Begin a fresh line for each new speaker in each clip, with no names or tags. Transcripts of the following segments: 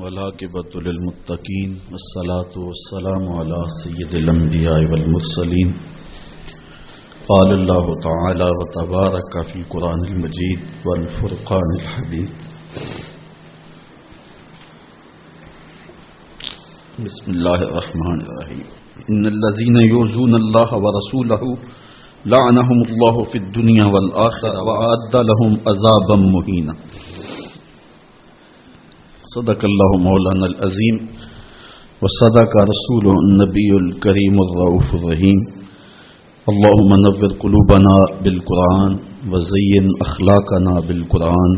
ولاقبۃ للمتقین والصلاة والسلام على سید الانبیاء والمرسلین قال اللہ تعالی وتبارک فی القرآن المجید والفرقان الحمید بسم اللہ الرحمن الرحیم ان الذين يؤذون الله ورسوله لعنهم الله في الدنيا والآخرة وأعد لهم عذابا مهينا. صدق اللہ مولانا العظیم و صدق رسول النبی الکریم الرعف الرحیم. اللہم نور قلوبنا بالقرآن وزین اخلاقنا بالقرآن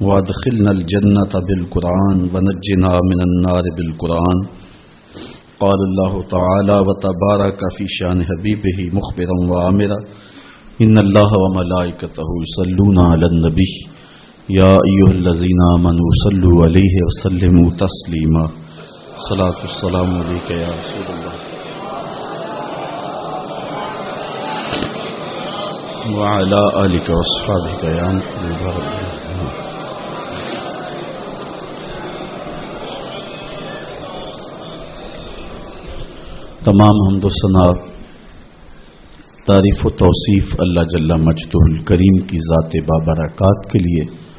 وادخلنا الجنة بالقرآن ونجنا من النار بالقرآن. قال اللہ تعالی وتبارک فی شان حبیبه مخبرا وعامرا ان اللہ وملائکته يصلون علی النبی. یا ایوہ الذین آمنوا صلو علیہ وسلموا تسلیما۔ صلاة السلام علیکہ یا رسول اللہ وعلا آلک واصحابک یا محمد رب تمام حمد و ثنا۔ تعریف و توصیف اللہ جل مجدہ الکریم کی ذات بابرکات کے لیے۔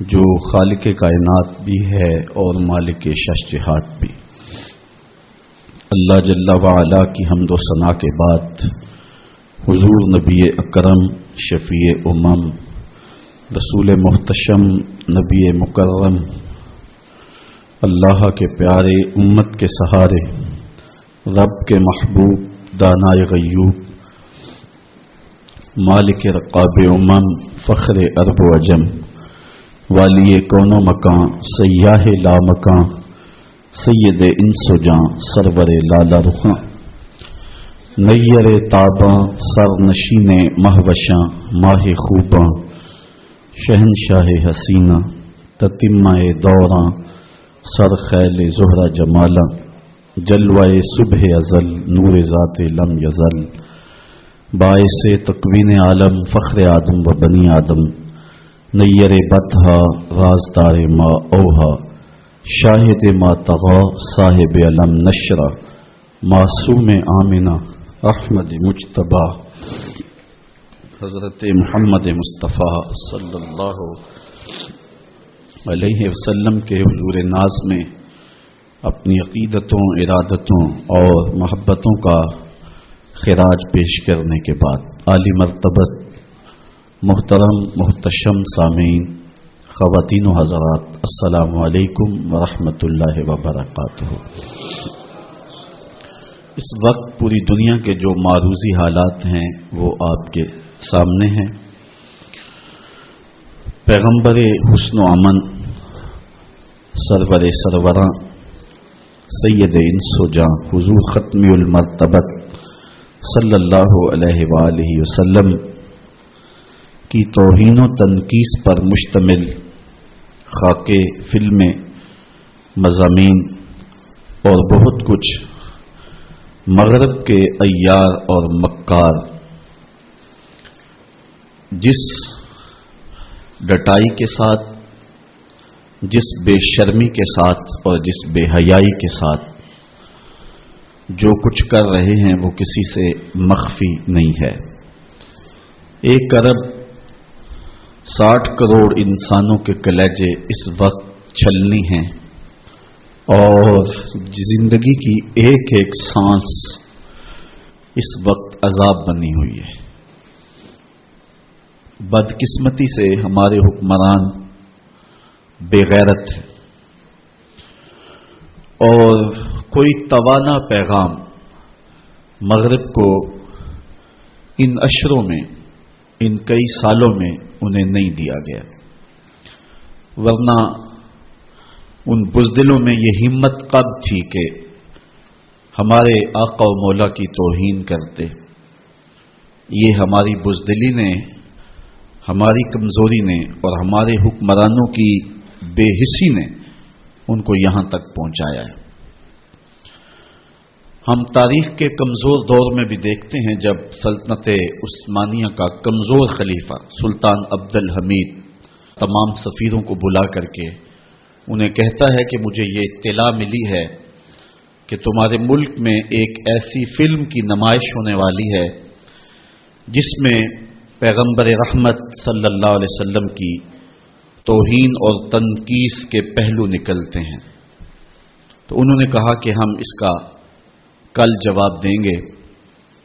جو خالق کائنات بھی ہے اور مالک ششجہات بھی۔ اللہ جل وعلا کی حمد و ثناء کے بعد حضور نبی اکرم، شفیع امم، رسول محتشم، نبی مکرم، اللہ کے پیارے امت کے سہارے، رب کے محبوب، دانائے غیوب، مالک رقاب امم، فخر ارب و اجم والی کون و مکان، سیاہ لا مکان، سید ان سجاں سرور لالا رخاں۔ نیر تاباں سر نشین مہوشاں، ماہ خوباں۔ شہنشاہ حسینہ تتمہ دوراں، سر خیل زہرا جمالا جلوائے صبح ازل، نور ذات لم یزل۔ باعث تقوین عالم، فخر آدم و بنی آدم۔ نیر بدھا رازدار ما اوہا، شاہد ما تغا صاحب علم نشرہ معصوم آمنہ احمد مجتبہ۔ حضرت محمد مصطفیٰ صلی اللہ علیہ وسلم کے حضور ناز میں اپنی عقیدتوں، ارادتوں اور محبتوں کا خراج پیش کرنے کے بعد، عالی مرتبت محترم، محتشم، سامعین، خواتین و حضرات، السلام علیکم ورحمۃ اللہ وبرکاتہ۔ اس وقت پوری دنیا کے جو معروضی حالات ہیں، وہ آپ کے سامنے ہیں۔ پیغمبر حسن و امن، سرور سروراں سید انس و جاں حضور ختمی المرتبت، صلی اللہ علیہ وآلہ وسلم کی توہین و تنقید پر مشتمل خاکے فلمیں مضامین اور بہت کچھ۔ مغرب کے ایار اور مکار۔ جس ڈٹائی کے ساتھ، جس بے شرمی کے ساتھ اور جس بے حیائی کے ساتھ جو کچھ کر رہے ہیں وہ کسی سے مخفی نہیں ہے۔ ایک ارب ساٹھ کروڑ انسانوں کے کلیجے اس وقت چھلنی ہیں اور زندگی کی ایک ایک سانس اس وقت عذاب بنی ہوئی ہے۔ بدقسمتی سے ہمارے حکمران بے غیرت ہے اور کوئی توانا پیغام مغرب کو ان اشروں میں، ان کئی سالوں میں انہیں نہیں دیا گیا۔ ورنہ ان بزدلوں میں یہ ہمت کب تھی کہ ہمارے آقا و مولا کی توہین کرتے۔ یہ ہماری بزدلی نے، ہماری کمزوری نے اور ہمارے حکمرانوں کی بے حسی نے ان کو یہاں تک پہنچایا ہے۔ ہم تاریخ کے کمزور دور میں بھی دیکھتے ہیں جب سلطنت عثمانیہ کا کمزور خلیفہ سلطان عبد الحمید تمام سفیروں کو بلا کر کے انہیں کہتا ہے کہ مجھے یہ اطلاع ملی ہے کہ تمہارے ملک میں ایک ایسی فلم کی نمائش ہونے والی ہے جس میں پیغمبر رحمت صلی اللہ علیہ وسلم کی توہین اور تنقید کے پہلو نکلتے ہیں۔ تو انہوں نے کہا کہ ہم اس کا کل جواب دیں گے۔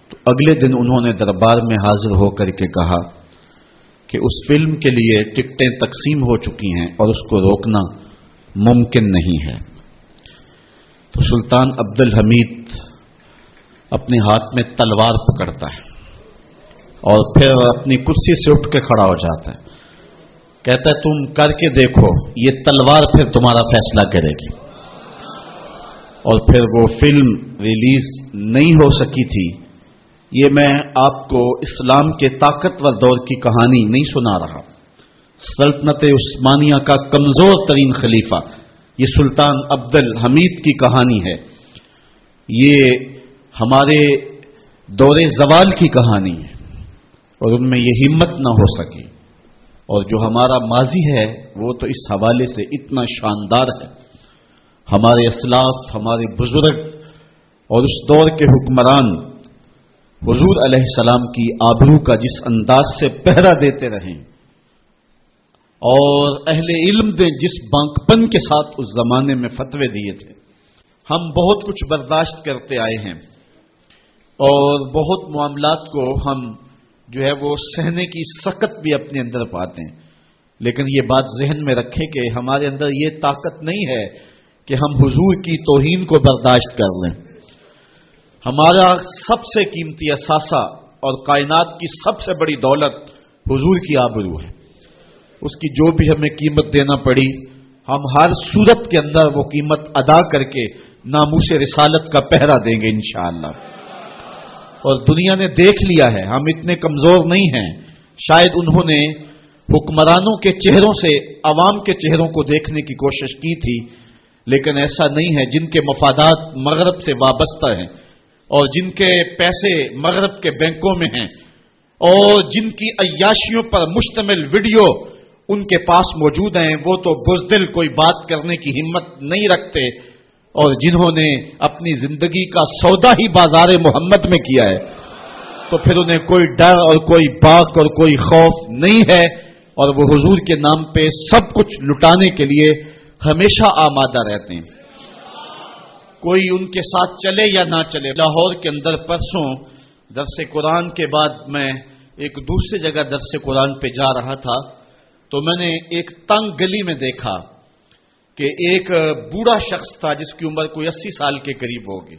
تو اگلے دن انہوں نے دربار میں حاضر ہو کر کے کہا کہ اس فلم کے لیے ٹکٹیں تقسیم ہو چکی ہیں اور اس کو روکنا ممکن نہیں ہے۔ تو سلطان عبد الحمید اپنے ہاتھ میں تلوار پکڑتا ہے اور پھر اپنی کرسی سے اٹھ کے کھڑا ہو جاتا ہے۔ کہتا ہے، تم کر کے دیکھو، یہ تلوار پھر تمہارا فیصلہ کرے گی۔ اور پھر وہ فلم ریلیز نہیں ہو سکی تھی، یہ میں آپ کو اسلام کے طاقتور دور کی کہانی نہیں سنا رہا۔ سلطنت عثمانیہ کا کمزور ترین خلیفہ، یہ سلطان عبد الحمید کی کہانی ہے۔ یہ ہمارے دور زوال کی کہانی ہے اور ان میں یہ ہمت نہ ہو سکی اور جو ہمارا ماضی ہے، وہ تو اس حوالے سے اتنا شاندار ہے۔ ہمارے اسلاف، ہمارے بزرگ اور اس دور کے حکمران حضور علیہ السلام کی آبرو کا جس انداز سے پہرا دیتے رہیں اور اہل علم نے جس بانکپن کے ساتھ اس زمانے میں فتوے دیے تھے، ہم بہت کچھ برداشت کرتے آئے ہیں اور بہت معاملات کو ہم جو ہے وہ سہنے کی سکت بھی اپنے اندر پاتے ہیں، لیکن یہ بات ذہن میں رکھے کہ ہمارے اندر یہ طاقت نہیں ہے کہ ہم حضور کی توہین کو برداشت کر لیں۔ ہمارا سب سے قیمتی اثاثہ اور کائنات کی سب سے بڑی دولت حضور کی آبرو ہے۔ اس کی جو بھی ہمیں قیمت دینا پڑی، ہم ہر صورت کے اندر وہ قیمت ادا کر کے ناموس رسالت کا پہرا دیں گے انشاءاللہ۔ اور دنیا نے دیکھ لیا ہے، ہم اتنے کمزور نہیں ہیں۔ شاید انہوں نے حکمرانوں کے چہروں سے، عوام کے چہروں کو دیکھنے کی کوشش کی تھی۔ لیکن ایسا نہیں ہے جن کے مفادات مغرب سے وابستہ ہیں اور جن کے پیسے مغرب کے بینکوں میں ہیں اور جن کی عیاشیوں پر مشتمل ویڈیو ان کے پاس موجود ہیں، وہ تو بزدل کوئی بات کرنے کی ہمت نہیں رکھتے اور جنہوں نے اپنی زندگی کا سودا ہی بازار محمد میں کیا ہے۔ تو پھر انہیں کوئی ڈر اور کوئی باغ اور کوئی خوف نہیں ہے اور وہ حضور کے نام پہ سب کچھ لٹانے کے لیے ہمیشہ آمادہ رہتے ہیں۔ کوئی ان کے ساتھ چلے یا نہ چلے، لاہور کے اندر پرسوں درس قرآن کے بعد میں ایک دوسری جگہ درس قرآن پہ جا رہا تھا، تو میں نے ایک تنگ گلی میں دیکھا کہ ایک بوڑھا شخص تھا جس کی عمر کوئی اسی سال کے قریب ہوگی۔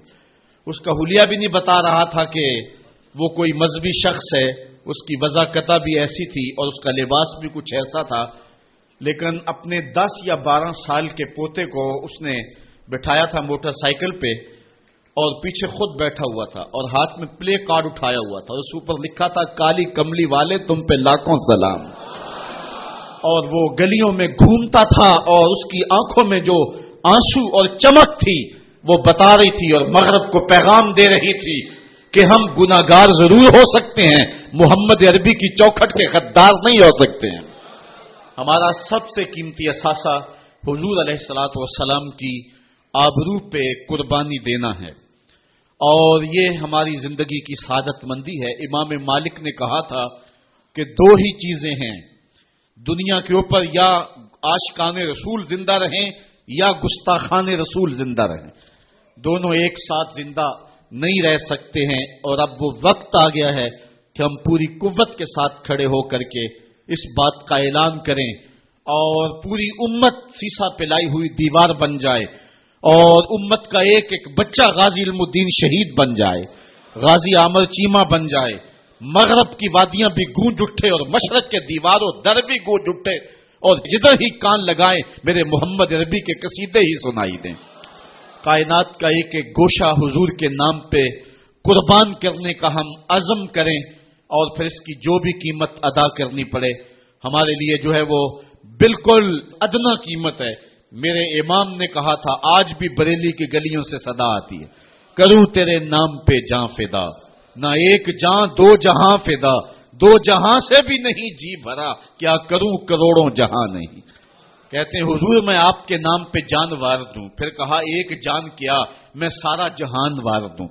اس کا حلیہ بھی نہیں بتا رہا تھا کہ وہ کوئی مذہبی شخص ہے، اس کی وضاقتہ بھی ایسی تھی اور اس کا لباس بھی کچھ ایسا تھا لیکن اپنے دس یا بارہ سال کے پوتے کو اس نے بٹھایا تھا موٹر سائیکل پہ اور پیچھے خود بیٹھا ہوا تھا اور ہاتھ میں پلے کارڈ اٹھایا ہوا تھا اس اوپر لکھا تھا، کالی کملی والے، تم پہ لاکھوں سلام. اور وہ گلیوں میں گھومتا تھا اور اس کی آنکھوں میں جو آنسو اور چمک تھی، وہ بتا رہی تھی اور مغرب کو پیغام دے رہی تھی کہ ہم گناگار ضرور ہو سکتے ہیں، محمد عربی کی چوکھٹ کے غدار نہیں ہو سکتے ہیں۔ ہمارا سب سے قیمتی اثاثہ حضور علیہ السلاط والسلام کی آبرو پہ قربانی دینا ہے۔ اور یہ ہماری زندگی کی سعادت مندی ہے۔ امام مالک نے کہا تھا کہ دو ہی چیزیں ہیں۔ دنیا کے اوپر یا آشکان رسول زندہ رہیں یا گستاخان رسول زندہ رہیں۔ دونوں ایک ساتھ زندہ نہیں رہ سکتے ہیں۔ اور اب وہ وقت آ گیا ہے کہ ہم پوری قوت کے ساتھ کھڑے ہو کر کے اس بات کا اعلان کریں اور پوری امت سیسا پلائی ہوئی دیوار بن جائے اور امت کا ایک ایک بچہ غازی علم الدین شہید بن جائے، غازی عامر چیما بن جائے، مغرب کی وادیاں بھی گونج اٹھے اور مشرق کے دیواروں در بھی گونج اٹھے اور جدھر ہی کان لگائے میرے محمد عربی کے قصیدے ہی سنائی دیں۔ کائنات کا ایک ایک گوشہ حضور کے نام پہ قربان کرنے کا ہم عزم کریں۔ اور پھر اس کی جو بھی قیمت ادا کرنی پڑے، ہمارے لیے جو ہے وہ بالکل ادنا قیمت ہے۔ میرے امام نے کہا تھا، آج بھی بریلی کی گلیوں سے صدا آتی ہے۔ کروں تیرے نام پہ جاں فدا۔ نہ ایک جاں، دو جہاں فدا۔ دو جہاں سے بھی نہیں جی بھرا۔ کیا کروں کروڑوں جہاں نہیں۔ کہتے ہیں، حضور میں آپ کے نام پہ جان وار دوں۔ پھر کہا، ایک جان کیا، میں سارا جہان وار دوں۔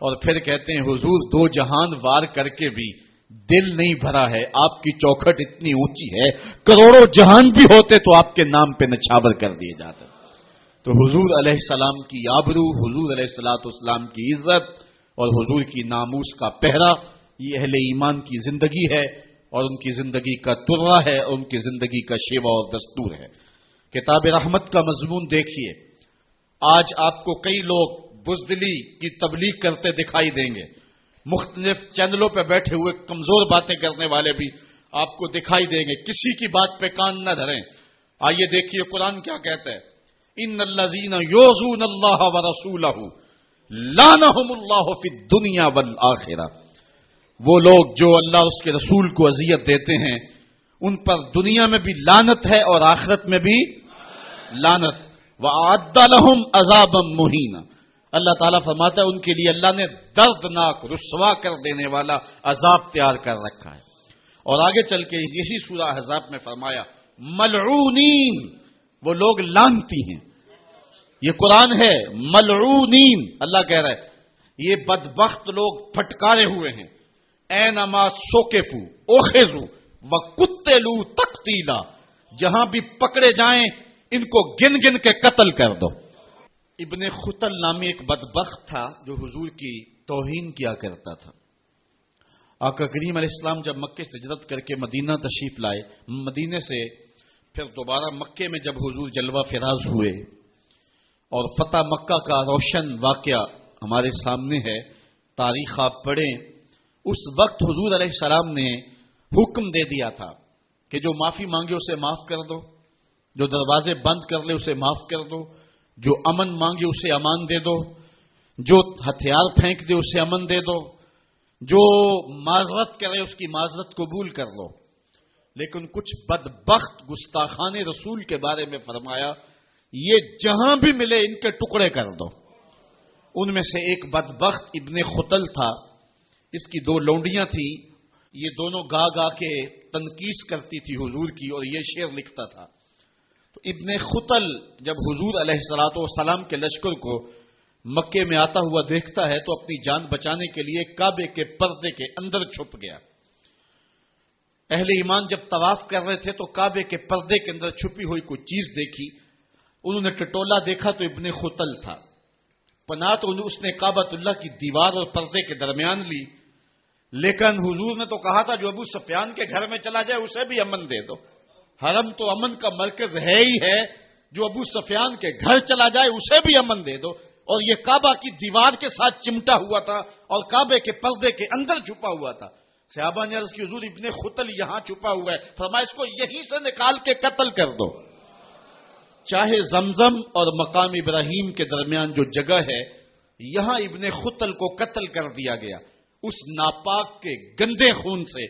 اور پھر کہتے ہیں، حضور، دو جہان وار کر کے بھی دل نہیں بھرا ہے، آپ کی چوکھٹ اتنی اونچی ہے، کروڑوں جہان بھی ہوتے تو آپ کے نام پہ نچھاور کر دیے جاتے۔ تو حضور علیہ السلام کی آبرو حضور علیہ السلاۃ اسلام کی عزت اور حضور کی ناموس کا پہرا، یہ اہل ایمان کی زندگی ہے اور ان کی زندگی کا ترا ہے، اور ان کی زندگی کا شیوا اور دستور ہے۔ کتاب رحمت کا مضمون دیکھیے۔ آج آپ کو کئی لوگ بزدلی کی تبلیغ کرتے دکھائی دیں گے۔ مختلف چینلوں پہ بیٹھے ہوئے کمزور باتیں کرنے والے بھی آپ کو دکھائی دیں گے۔ کسی کی بات پہ کان نہ دھریں۔ آئیے دیکھیے قرآن کیا کہتا ہے۔ ان اللہ یوزون اللہ و رسول لانحم اللہ فی دنیا بل وہ لوگ جو اللہ اس کے رسول کو اذیت دیتے ہیں، ان پر دنیا میں بھی لانت ہے اور آخرت میں بھی لانت و لہم عذاب مہینہ اللہ تعالیٰ فرماتا ہے، ان کے لیے اللہ نے دردناک رسوا کر دینے والا عذاب تیار کر رکھا ہے۔ اور آگے چل کے یہی سورہ حذاب میں فرمایا، ملعونین، وہ لوگ لانتی ہیں۔ یہ قرآن ہے، ملعونین، اللہ کہہ رہا ہے۔ یہ بدبخت لوگ پھٹکارے ہوئے ہیں۔ اے نما سوکیفو اوخیزو و کتے لو تختیلا جہاں بھی پکڑے جائیں، ان کو گن گن کے قتل کر دو۔ ابن خطل نامی ایک بدبخت تھا جو حضور کی توہین کیا کرتا تھا۔ آقا کریم علیہ السلام جب مکے سے جدت کر کے مدینہ تشریف لائے مدینے سے پھر دوبارہ مکے میں جب حضور جلوہ فراز ہوئے اور فتح مکہ کا روشن واقعہ ہمارے سامنے ہے، تاریخ آپ پڑھیں، اس وقت حضور علیہ السلام نے حکم دے دیا تھا کہ جو معافی مانگے اسے معاف کر دو، جو دروازے بند کر لے اسے معاف کر دو جو امن مانگے اسے امان دے دو، جو ہتھیار پھینک دے اسے امن دے دو، جو معذرت کرے اس کی معذرت قبول کر لو۔ لیکن کچھ بدبخت گستاخان رسول کے بارے میں فرمایا، یہ جہاں بھی ملے ان کے ٹکڑے کر دو۔ ان میں سے ایک بدبخت ابن خطل تھا، اس کی دو لونڈیاں تھیں۔ یہ دونوں گا گا کے تنقید کرتی تھی حضور کی اور یہ شعر لکھتا تھا۔ ابن خطل جب حضور علیہ سلاط والسلام کے لشکر کو مکے میں آتا ہوا دیکھتا ہے تو اپنی جان بچانے کے لیے کعبے کے پردے کے اندر چھپ گیا۔ اہل ایمان جب طواف کر رہے تھے تو کعبے کے پردے کے اندر چھپی ہوئی کوئی چیز دیکھی۔ انہوں نے ٹٹولا دیکھا تو ابن خطل تھا۔ پناہ تو اس نے کابت اللہ کی دیوار اور پردے کے درمیان لی۔ لیکن حضور نے تو کہا تھا جو ابو سفیان کے گھر میں چلا جائے اسے بھی امن دے دو۔ حرم تو امن کا مرکز ہے ہی ہے، جو ابو سفیان کے گھر چلا جائے، اسے بھی امن دے دو۔ اور یہ کعبہ کی دیوار کے ساتھ چمٹا ہوا تھا اور کعبے کے پردے کے اندر چھپا ہوا تھا۔ صحابہ نے عرض کی، حضور ابن خطل یہاں چھپا ہوا ہے۔ فرمایا، اس کو یہیں سے نکال کے قتل کر دو۔ چاہے زمزم اور مقام ابراہیم کے درمیان جو جگہ ہے، یہاں ابن خطل کو قتل کر دیا گیا۔ اس ناپاک کے گندے خون سے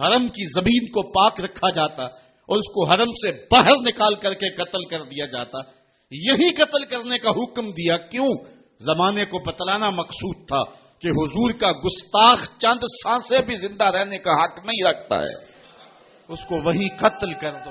حرم کی زمین کو پاک رکھا جاتا۔ اور اس کو حرم سے باہر نکال کر کے قتل کر دیا جاتا۔ یہی قتل کرنے کا حکم دیا، کیوں؟ زمانے کو بتلانا مقصود تھا کہ حضور کا گستاخ چند سانسیں بھی زندہ رہنے کا حق نہیں رکھتا ہے۔ اس کو وہی قتل کر دو۔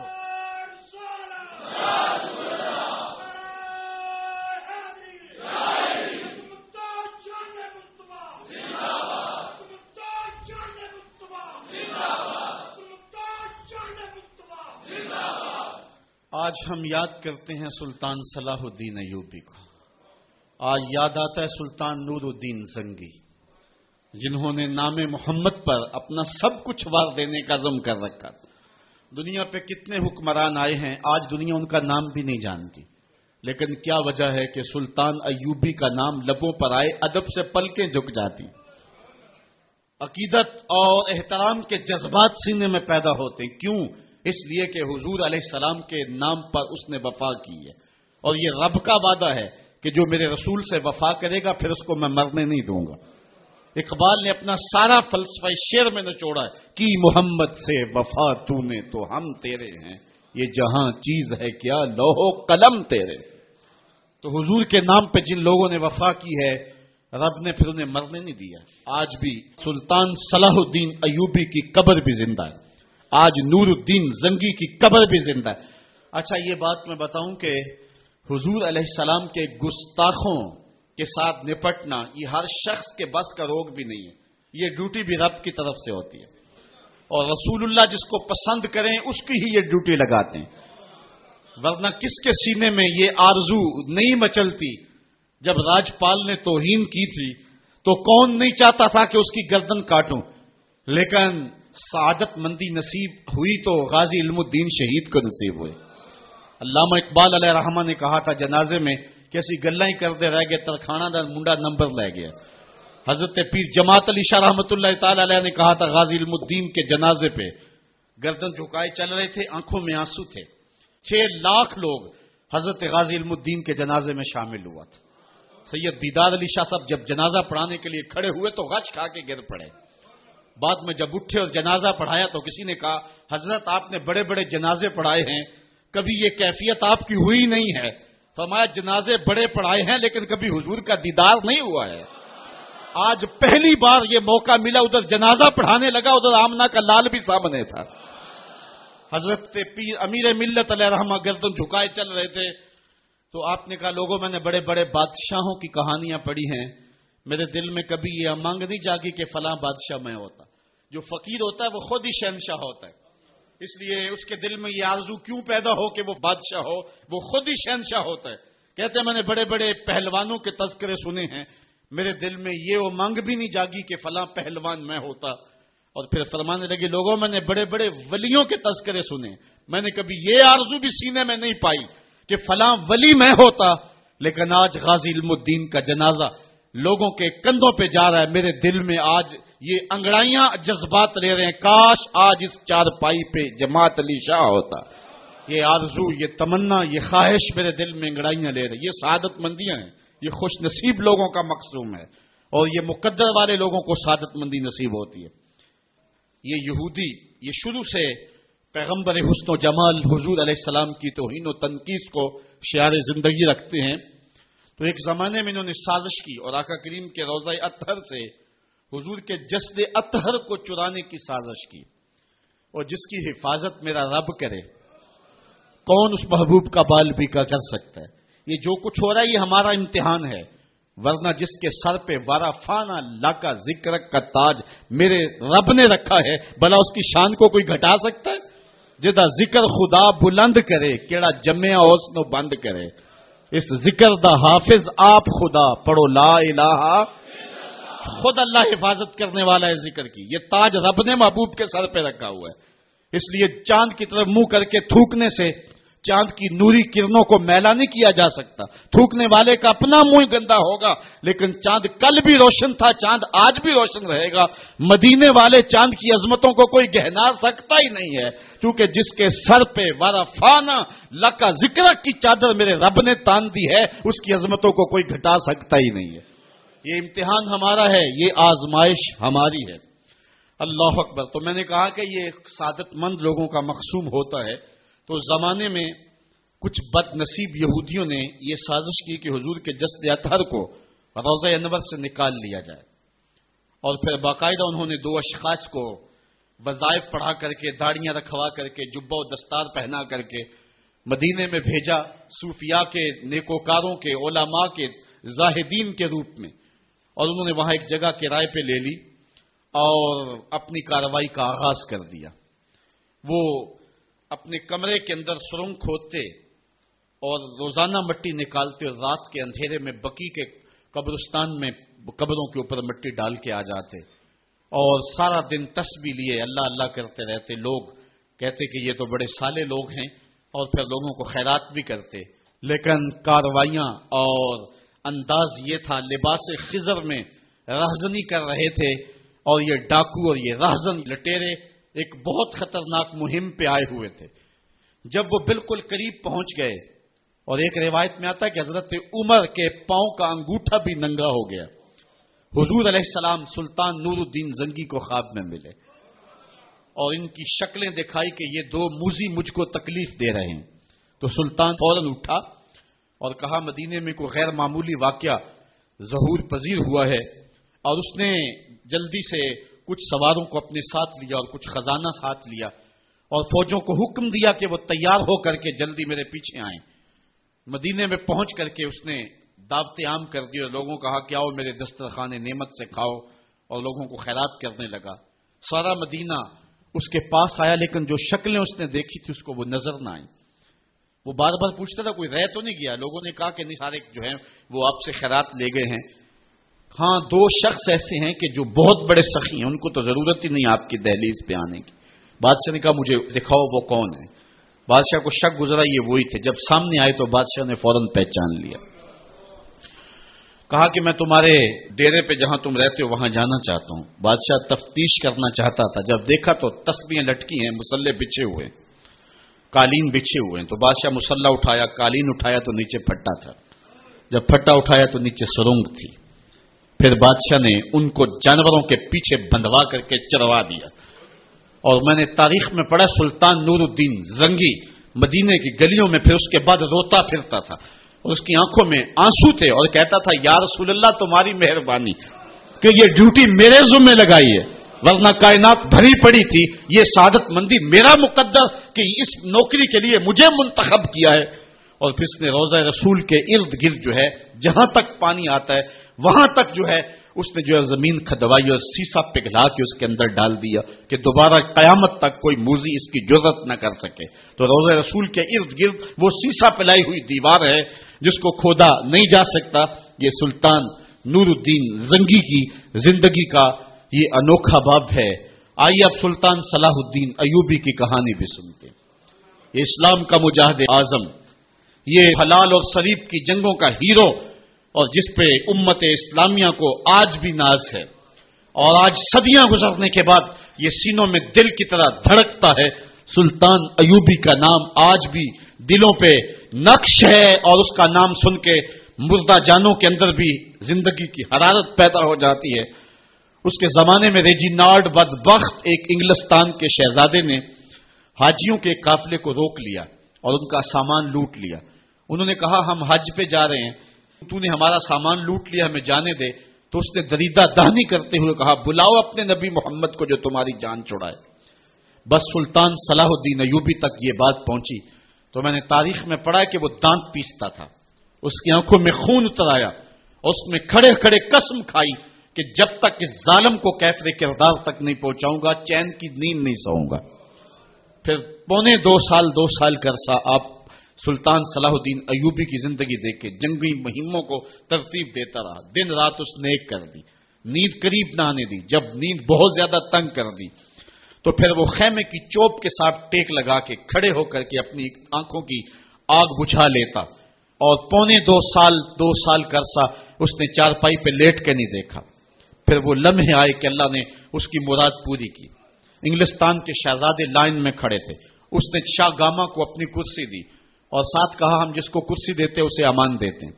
آج ہم یاد کرتے ہیں سلطان صلاح الدین ایوبی کو۔ آج یاد آتا ہے سلطان نور الدین زنگی، جنہوں نے نام محمد پر اپنا سب کچھ وار دینے کا عزم کر رکھا دنیا پہ کتنے حکمران آئے ہیں، آج دنیا ان کا نام بھی نہیں جانتی۔ لیکن کیا وجہ ہے کہ سلطان ایوبی کا نام لبوں پر آئے، ادب سے پلکیں جھک جاتی۔ عقیدت اور احترام کے جذبات سینے میں پیدا ہوتے۔ کیوں؟ اس لیے کہ حضور علیہ السلام کے نام پر اس نے وفا کی ہے۔ اور یہ رب کا وعدہ ہے کہ جو میرے رسول سے وفا کرے گا، پھر اس کو میں مرنے نہیں دوں گا۔ اقبال نے اپنا سارا فلسفہ شیر میں نچوڑا ہے کہ محمد سے وفا تو نے تو ہم تیرے ہیں۔ یہ جہاں چیز ہے کیا؟ لوہو قلم تیرے۔ تو حضور کے نام پہ جن لوگوں نے وفا کی ہے، رب نے پھر انہیں مرنے نہیں دیا۔ آج بھی سلطان صلاح الدین ایوبی کی قبر بھی زندہ ہے۔ آج نور الدین زنگی کی قبر بھی زندہ ہے۔ اچھا یہ بات میں بتاؤں کہ حضور علیہ السلام کے گستاخوں کے ساتھ نپٹنا، یہ ہر شخص کے بس کا روگ بھی نہیں ہے۔ یہ ڈیوٹی بھی رب کی طرف سے ہوتی ہے۔ اور رسول اللہ جس کو پسند کریں، اس کی ہی یہ ڈیوٹی لگاتے ہیں۔ ورنہ کس کے سینے میں یہ آرزو نہیں مچلتی؟ جب راجپال نے توہین کی تھی تو کون نہیں چاہتا تھا کہ اس کی گردن کاٹوں؟ لیکن سعادت مندی نصیب ہوئی تو غازی علم الدین شہید کو نصیب ہوئے۔ علامہ اقبال علیہ رحمٰ نے کہا تھا جنازے میں کیسی گلا ہی کرتے رہ گئے ترخانہ دا منڈا نمبر لے گیا۔ حضرت پیر جماعت علی شاہ رحمۃ اللہ تعالی علیہ نے کہا تھا غازی علم الدین کے جنازے پہ گردن جھکائے چل رہے تھے، آنکھوں میں آنسو تھے۔ چھ لاکھ لوگ حضرت غازی علم الدین کے جنازے میں شامل ہوا تھا۔ سید دیدار علی شاہ صاحب جب جنازہ پڑھانے کے لیے کھڑے ہوئے تو غچ کھا کے گر پڑے۔ بعد میں جب اٹھے اور جنازہ پڑھایا تو کسی نے کہا، حضرت آپ نے بڑے بڑے جنازے پڑھائے ہیں، کبھی یہ کیفیت آپ کی ہوئی نہیں ہے۔ فرمایا، جنازے بڑے پڑھائے ہیں لیکن کبھی حضور کا دیدار نہیں ہوا ہے۔ آج پہلی بار یہ موقع ملا، ادھر جنازہ پڑھانے لگا، ادھر آمنا کا لال بھی سامنے تھا۔ حضرت پیر امیر ملت علیہ رحمہ گردن جھکائے چل رہے تھے۔ تو آپ نے کہا، لوگوں، میں نے بڑے بڑے بادشاہوں کی کہانیاں پڑھی ہیں۔ میرے دل میں کبھی یہ امنگ نہیں جاگی کہ فلاں بادشاہ میں ہوتا۔ جو فقیر ہوتا ہے وہ خود ہی شہنشاہ ہوتا ہے۔ اس لیے اس کے دل میں یہ آرزو کیوں پیدا ہو کہ وہ بادشاہ ہو؟ وہ خود ہی شہنشاہ ہوتا ہے۔ کہتے ہیں میں نے بڑے بڑے پہلوانوں کے تذکرے سنے ہیں۔ میرے دل میں یہ امنگ بھی نہیں جاگی کہ فلاں پہلوان میں ہوتا۔ اور پھر فرمانے لگے، لوگوں، میں نے بڑے بڑے ولیوں کے تذکرے سنے۔ میں نے کبھی یہ آرزو بھی سینے میں نہیں پائی کہ فلاں ولی میں ہوتا، لیکن آج غازی علم الدین کا جنازہ لوگوں کے کندھوں پہ جا رہا ہے۔ میرے دل میں آج یہ انگڑائیاں جذبات لے رہے ہیں۔ کاش آج اس چار پائی پہ جماعت علی شاہ ہوتا۔ یہ آرزو، یہ تمنا، یہ خواہش میرے دل میں انگڑائیاں لے رہے۔ یہ سعادت مندیاں ہیں۔ یہ خوش نصیب لوگوں کا مقصوم ہے۔ اور یہ مقدر والے لوگوں کو سعادت مندی نصیب ہوتی ہے۔ یہ یہودی، یہ شروع سے پیغمبر حسن و جمال حضور علیہ السلام کی توہین و تنقید کو شعر زندگی رکھتے ہیں۔ تو ایک زمانے میں انہوں نے سازش کی اور آقا کریم کے روزہ اطہر سے حضور کے جسد اطہر کو چرانے کی سازش کی اور جس کی حفاظت میرا رب کرے، کون اس محبوب کا بال بھی کا کر سکتا ہے؟ یہ جو کچھ ہو رہا ہے، یہ ہمارا امتحان ہے۔ ورنہ جس کے سر پہ وارا فانا لا کا ذکر کا تاج میرے رب نے رکھا ہے بلا اس کی شان کو کوئی گھٹا سکتا ہے؟ جدا ذکر خدا بلند کرے، کیڑا جمع اس بند کرے۔ اس ذکر دا حافظ آپ خدا پڑھو لا الہ خود اللہ حفاظت کرنے والا ہے ذکر کی یہ تاج رب نے محبوب کے سر پہ رکھا ہوا ہے اس لیے چاند کی طرف منہ کر کے تھوکنے سے چاند کی نوری کرنوں کو میلا نہیں کیا جا سکتا۔ تھوکنے والے کا اپنا منہ گندا ہوگا، لیکن چاند کل بھی روشن تھا، چاند آج بھی روشن رہے گا۔ مدینے والے چاند کی عظمتوں کو کوئی گہنا سکتا ہی نہیں ہے۔ کیونکہ جس کے سر پہ وارا فانا لکا ذکر کی چادر میرے رب نے تان دی ہے، اس کی عظمتوں کو کوئی گھٹا سکتا ہی نہیں ہے۔ یہ امتحان ہمارا ہے، یہ آزمائش ہماری ہے۔ اللہ اکبر۔ تو میں نے کہا کہ یہ سعادت مند لوگوں کا مقصوم ہوتا ہے۔ تو زمانے میں کچھ بد نصیب یہودیوں نے یہ سازش کی کہ حضور کے جسد اطہر کو روزہ انور سے نکال لیا جائے۔ اور پھر باقاعدہ انہوں نے دو اشخاص کو وظائف پڑھا کر کے، داڑیاں رکھوا کر کے جبا و دستار پہنا کر کے مدینے میں بھیجا صوفیاء کے، نیکوکاروں کے، علماء کے، زاہدین کے روپ میں۔ اور انہوں نے وہاں ایک جگہ کرائے پہ لے لی اور اپنی کاروائی کا آغاز کر دیا۔ وہ اپنے کمرے کے اندر سرنگ کھودتے اور روزانہ مٹی نکالتے اور رات کے اندھیرے میں بکی کے قبرستان میں قبروں کے اوپر مٹی ڈال کے آ جاتے اور سارا دن تسبی لیے، اللہ اللہ کرتے رہتے، لوگ کہتے کہ یہ تو بڑے سالے لوگ ہیں اور پھر لوگوں کو خیرات بھی کرتے۔ لیکن کاروائیاں اور انداز یہ تھا، لباس خزر میں رہزنی کر رہے تھے اور یہ ڈاکو اور یہ رہزن لٹیرے ایک بہت خطرناک مہم پہ آئے ہوئے تھے۔ جب وہ بالکل قریب پہنچ گئے اور ایک روایت میں آتا ہے کہ حضرت عمر کے پاؤں کا انگوٹھا بھی ننگا ہو گیا۔ حضور علیہ السلام سلطان نور الدین زنگی کو خواب میں ملے اور ان کی شکلیں دکھائی کہ یہ دو موزی مجھ کو تکلیف دے رہے ہیں۔ تو سلطان فوراً اٹھا اور کہا، مدینے میں کوئی غیر معمولی واقعہ ظہور پذیر ہوا ہے اور اس نے جلدی سے کچھ سواروں کو اپنے ساتھ لیا اور کچھ خزانہ ساتھ لیا اور فوجوں کو حکم دیا کہ وہ تیار ہو کر کے جلدی میرے پیچھے آئیں۔ مدینے میں پہنچ کر کے اس نے دعوت عام کر دی اور لوگوں کہا کہ آؤ میرے دسترخوان نعمت سے کھاؤ اور لوگوں کو خیرات کرنے لگا۔ سارا مدینہ اس کے پاس آیا لیکن جو شکلیں اس نے دیکھی تھی اس کو وہ نظر نہ آئی وہ بار بار پوچھتا تھا، کوئی رہ تو نہیں گیا؟ لوگوں نے کہا کہ نہیں، سارے جو ہیں وہ آپ سے خیرات لے گئے ہیں۔ ہاں دو شخص ایسے ہیں کہ جو بہت بڑے سخی ہیں، ان کو تو ضرورت ہی نہیں آپ کی دہلیز پہ آنے کی۔ بادشاہ نے کہا، مجھے دکھاؤ وہ کون ہے۔ بادشاہ کو شک گزرا، یہ وہی تھے۔ جب سامنے آئے تو بادشاہ نے فوراً پہچان لیا۔ کہا کہ میں تمہارے ڈیرے پہ جہاں تم رہتے ہو، وہاں جانا چاہتا ہوں۔ بادشاہ تفتیش کرنا چاہتا تھا۔ جب دیکھا تو تسبیاں لٹکی ہیں، مسلح بچھے ہوئے، قالین بچھے ہوئے ہیں۔ تو بادشاہ مسلح اٹھایا، قالین اٹھایا تو نیچے پھٹا تھا۔ جب پھٹا اٹھایا تو نیچے سرنگ تھی۔ پھر بادشاہ نے ان کو جانوروں کے پیچھے بندوا کر کے چروا دیا۔ اور میں نے تاریخ میں پڑھا، سلطان نور الدین زنگی مدینے کی گلیوں میں پھر اس کے بعد روتا پھرتا تھا۔ اور اس کی آنکھوں میں آنسو تھے اور کہتا تھا، یا رسول اللہ، تمہاری مہربانی کہ یہ ڈیوٹی میرے ذمہ لگائی ہے۔ ورنہ کائنات بھری پڑی تھی۔ یہ سعادت مندی میرا مقدر کہ اس نوکری کے لیے مجھے منتخب کیا ہے۔ اور پھر اس نے روزہ رسول کے ارد گرد جو ہے، جہاں تک پانی آتا ہے وہاں تک جو ہے، اس نے جو ہے زمین کھدوائی اور سیسا پگھلا کے اس کے اندر ڈال دیا کہ دوبارہ قیامت تک کوئی موزی اس کی ضرورت نہ کر سکے۔ تو روزہ رسول کے ارد گرد وہ سیسا پلائی ہوئی دیوار ہے جس کو کھودا نہیں جا سکتا۔ یہ سلطان نور الدین زنگی کی زندگی کا یہ انوکھا باب ہے۔ آئیے اب سلطان صلاح الدین ایوبی کی کہانی بھی سنتے یہ اسلام کا مجاہد اعظم، یہ حلال اور شریف کی جنگوں کا ہیرو اور جس پہ امت اسلامیہ کو آج بھی ناز ہے اور آج صدیاں گزرنے کے بعد یہ سینوں میں دل کی طرح دھڑکتا ہے، سلطان ایوبی کا نام آج بھی دلوں پہ نقش ہے اور اس کا نام سن کے مردہ جانوں کے اندر بھی زندگی کی حرارت پیدا ہو جاتی ہے۔ اس کے زمانے میں ریجی نارڈ بد بخت ایک انگلستان کے شہزادے نے حاجیوں کے قافلے کو روک لیا اور ان کا سامان لوٹ لیا۔ انہوں نے کہا، ہم حج پہ جا رہے ہیں۔ تو نے ہمارا سامان لوٹ لیا، ہمیں جانے دے۔ تو اس نے دریدہ دہنی کرتے ہوئے کہا، بلاؤ اپنے نبی محمد کو جو تمہاری جان چھوڑائے۔ بس سلطان صلاح الدین ایوبی تک یہ بات پہنچی۔ تو میں نے تاریخ میں پڑھا کہ وہ دانت پیستا تھا۔ اس کی آنکھوں میں خون اتر آیا۔ اس میں کھڑے کھڑے قسم کھائی کہ جب تک اس ظالم کو کیفر کردار تک نہیں پہنچاؤں گا، چین کی نیند نہیں سوؤں گا۔ پھر پونے دو سال دو سال کا عرصہ آپ سلطان صلاح الدین ایوبی کی زندگی دیکھ کے جنگی مہموں کو ترتیب دیتا رہا۔ دن رات اس نے ایک کر دی۔ نیند قریب نہ آنے دی۔ جب نیند بہت زیادہ تنگ کر دی، تو پھر وہ خیمے کی چوپ کے ساتھ ٹیک لگا کے کھڑے ہو کر کے اپنی آنکھوں کی آگ بجھا لیتا۔ اور پونے دو سال دو سال کا عرصہ اس نے چار پائی پہ لیٹ کے نہیں دیکھا۔ پھر وہ لمحے آئے کہ اللہ نے اس کی مراد پوری کی۔ انگلستان کے شہزادے لائن میں کھڑے تھے۔ اس نے شاہ گاما کو اپنی کرسی دی۔ اور ساتھ کہا ہم جس کو کرسی دیتے اسے امان دیتے ہیں۔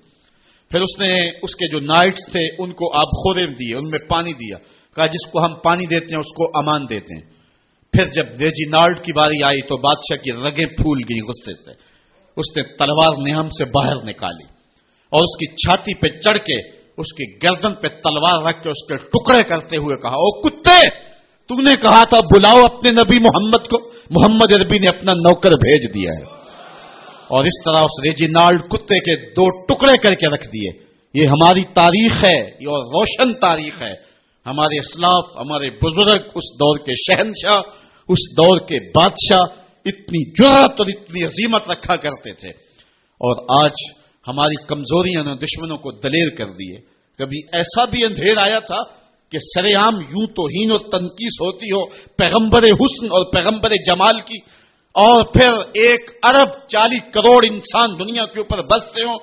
پھر اس نے اس کے جو نائٹس تھے ان کو آب خورے دیے، ان میں پانی دیا۔ کہا جس کو ہم پانی دیتے ہیں اس کو امان دیتے ہیں۔ پھر جب ریجی نارڈ کی باری آئی تو بادشاہ کی رگیں پھول گئی غصے سے۔ اس نے تلوار نیم سے باہر نکالی اور اس کی چھاتی پہ چڑھ کے اس کی گردن پہ تلوار رکھ کے اس کے ٹکڑے کرتے ہوئے کہا، او کتے! تم نے کہا تھا بلاؤ اپنے نبی محمد کو، محمد عربی نے اپنا نوکر بھیج دیا ہے۔ اور اس طرح اس ریجینالڈ کتے کے دو ٹکڑے کر کے رکھ دیے۔ یہ ہماری تاریخ ہے، یہ اور روشن تاریخ ہے۔ ہمارے اسلاف، ہمارے بزرگ، اس دور کے شہنشاہ، اس دور کے بادشاہ اتنی جرت اور اتنی عظیمت رکھا کرتے تھے۔ اور آج ہماری کمزوریاں نے دشمنوں کو دلیر کر دیے۔ کبھی ایسا بھی اندھیر آیا تھا کہ سر عام یوں تو ہین اور تنقید ہوتی ہو، پیغمبر حسن اور پیغمبر جمال کی اور پھر ایک ارب چالیس کروڑ انسان دنیا کے اوپر بستے ہوں۔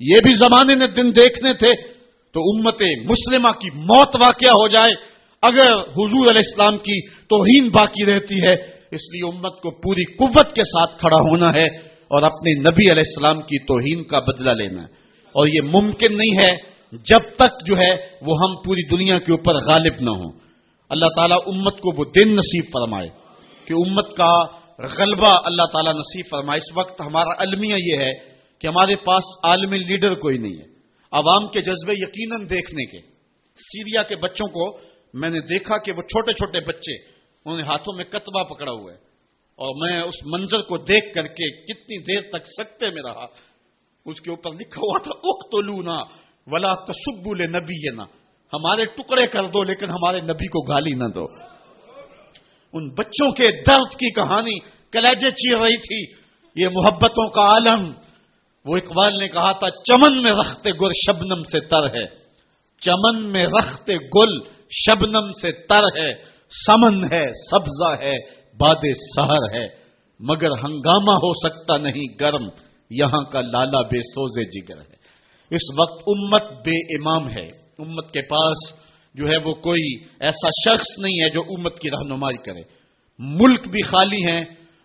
یہ بھی زمانے نے دن دیکھنے تھے۔ تو امت مسلمہ کی موت واقع ہو جائے۔ اگر حضور علیہ السلام کی توہین باقی رہتی ہے، اس لیے امت کو پوری قوت کے ساتھ کھڑا ہونا ہے اور اپنے نبی علیہ السلام کی توہین کا بدلہ لینا ہے۔ اور یہ ممکن نہیں ہے جب تک جو ہے وہ ہم پوری دنیا کے اوپر غالب نہ ہوں۔ اللہ تعالیٰ امت کو وہ دن نصیب فرمائے کہ امت کا غلبہ اللہ تعالیٰ نصیب فرمائے۔ اس وقت ہمارا المیہ یہ ہے کہ ہمارے پاس عالمی لیڈر کوئی نہیں ہے۔ عوام کے جذبے یقیناً دیکھنے کے۔ سیریا کے بچوں کو میں نے دیکھا کہ وہ چھوٹے چھوٹے بچے انہوں نے ہاتھوں میں کتبہ پکڑا ہوا ہے۔ اور میں اس منظر کو دیکھ کر کے کتنی دیر تک سکتے میں رہا۔ اس کے اوپر لکھا ہوا تھا اخت لونا ولا تصبل نبی ہمارے ٹکڑے کر دو، لیکن ہمارے نبی کو گالی نہ دو۔ ان بچوں کے درد کی کہانی کلیجے چیر رہی تھی۔ یہ محبتوں کا عالم۔ وہ اقبال نے کہا تھا، چمن میں رختے گر شبنم سے تر ہے۔ چمن میں رختے گل شبنم سے تر ہے۔ سمن ہے، سبزہ ہے، باد سہر ہے۔ مگر ہنگامہ ہو سکتا نہیں گرم۔ یہاں کا لالا بے سوزے جگر ہے۔ اس وقت امت بے امام ہے۔ امت کے پاس جو ہے وہ کوئی ایسا شخص نہیں ہے جو امت کی رہنمائی کرے۔ ملک بھی خالی ہیں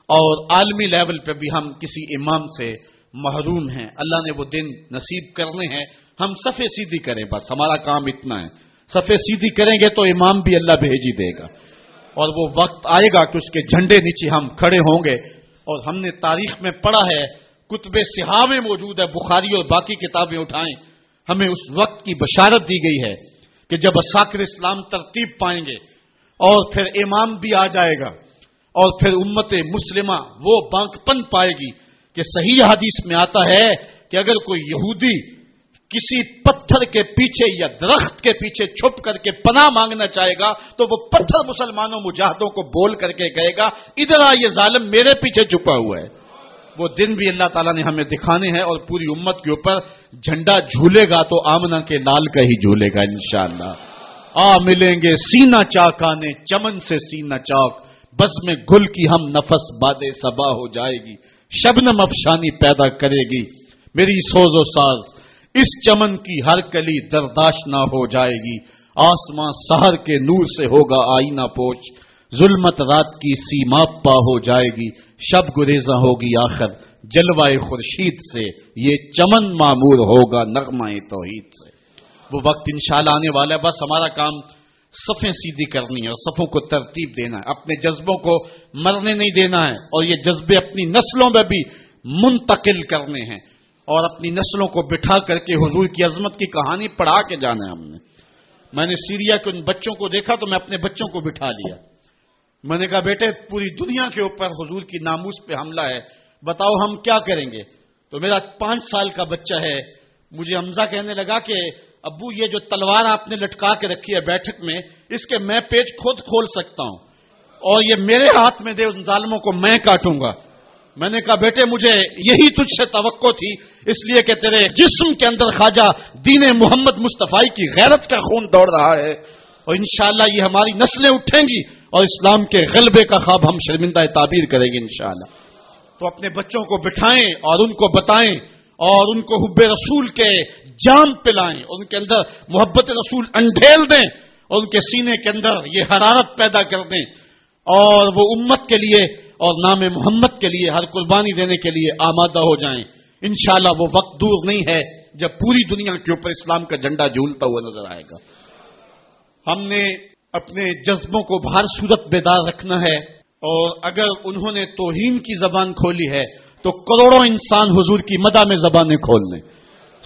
اور عالمی لیول پہ بھی ہم کسی امام سے محروم ہیں۔ اللہ نے وہ دن نصیب کرنے ہیں۔ ہم سفے سیدھی کریں، بس ہمارا کام اتنا ہے۔ سفے سیدھی کریں گے تو امام بھی اللہ بھیج ہی دے گا۔ اور وہ وقت آئے گا کہ اس کے جھنڈے نیچے ہم کھڑے ہوں گے۔ اور ہم نے تاریخ میں پڑھا ہے، کتب سہا میں موجود ہے، بخاری اور باقی کتابیں اٹھائیں۔ ہمیں اس وقت کی بشارت دی گئی ہے۔ کہ جب اساکر اسلام ترتیب پائیں گے اور پھر امام بھی آ جائے گا اور پھر امت مسلمہ وہ بانک پن پائے گی کہ صحیح حدیث میں آتا ہے کہ اگر کوئی یہودی کسی پتھر کے پیچھے یا درخت کے پیچھے چھپ کر کے پناہ مانگنا چاہے گا تو وہ پتھر مسلمانوں مجاہدوں کو بول کر کے کہے گا، ادھر آ، یہ ظالم میرے پیچھے چھپا ہوا ہے۔ وہ دن بھی اللہ تعالیٰ نے ہمیں دکھانے ہیں اور پوری امت کے اوپر جھنڈا جھولے گا تو آمنا کے لال کا ہی جھولے گا انشاءاللہ۔ آ ملیں گے سینا چاک آنے چمن سے سینا چاک۔ بس میں گل کی ہم نفس بادے سبا ہو جائے گی۔ شبنم افشانی پیدا کرے گی۔ میری سوز و ساز، اس چمن کی ہر کلی درداش نہ ہو جائے گی۔ آسماں سہر کے نور سے ہوگا آئینہ پوچھ۔ ظلمت رات کی سیما پا ہو جائے گی، شب گریزاں ہوگی آخر۔ جلوائے خورشید سے یہ چمن معمور ہوگا نغمہ توحید سے۔ وہ وقت انشاءاللہ آنے والا ہے۔ بس ہمارا کام صفیں سیدھی کرنی ہے اور صفوں کو ترتیب دینا ہے۔ اپنے جذبوں کو مرنے نہیں دینا ہے اور یہ جذبے اپنی نسلوں میں بھی منتقل کرنے ہیں۔ اور اپنی نسلوں کو بٹھا کر کے حضور کی عظمت کی کہانی پڑھا کے جانا ہے ہم نے۔ میں نے سیریا کے ان بچوں کو دیکھا تو میں اپنے بچوں کو بٹھا لیا۔ میں نے کہا، بیٹے، پوری دنیا کے اوپر حضور کی ناموس پہ حملہ ہے، بتاؤ ہم کیا کریں گے؟ تو میرا پانچ سال کا بچہ ہے۔ مجھے حمزہ کہنے لگا کہ، ابو، یہ جو تلوار آپ نے لٹکا کے رکھی ہے بیٹھک میں، اس کے میں پیج خود کھول سکتا ہوں اور یہ میرے ہاتھ میں دے، ان ظالموں کو میں کاٹوں گا۔ میں نے کہا، بیٹے، مجھے یہی تجھ سے توقع تھی، اس لیے کہ تیرے جسم کے اندر خواجہ دین محمد مصطفی کی غیرت کا خون دوڑ رہا ہے اور انشاءاللہ یہ ہماری نسلیں اٹھیں گی۔ اور اسلام کے غلبے کا خواب ہم شرمندہ تعبیر کریں گے انشاءاللہ۔ تو اپنے بچوں کو بٹھائیں اور ان کو بتائیں اور ان کو حب رسول کے جام پلائیں، اور ان کے اندر محبت رسول انڈھیل دیں، اور ان کے سینے کے اندر یہ حرارت پیدا کر دیں۔ اور وہ امت کے لیے اور نام محمد کے لیے ہر قربانی دینے کے لیے آمادہ ہو جائیں۔ انشاءاللہ وہ وقت دور نہیں ہے جب پوری دنیا کے اوپر اسلام کا جھنڈا جھولتا ہوا نظر آئے گا۔ ہم نے اپنے جذبوں کو بھار صورت بیدار رکھنا ہے۔ اور اگر انہوں نے توہین کی زبان کھولی ہے، تو کروڑوں انسان حضور کی مدہ میں زبانیں کھول لیں۔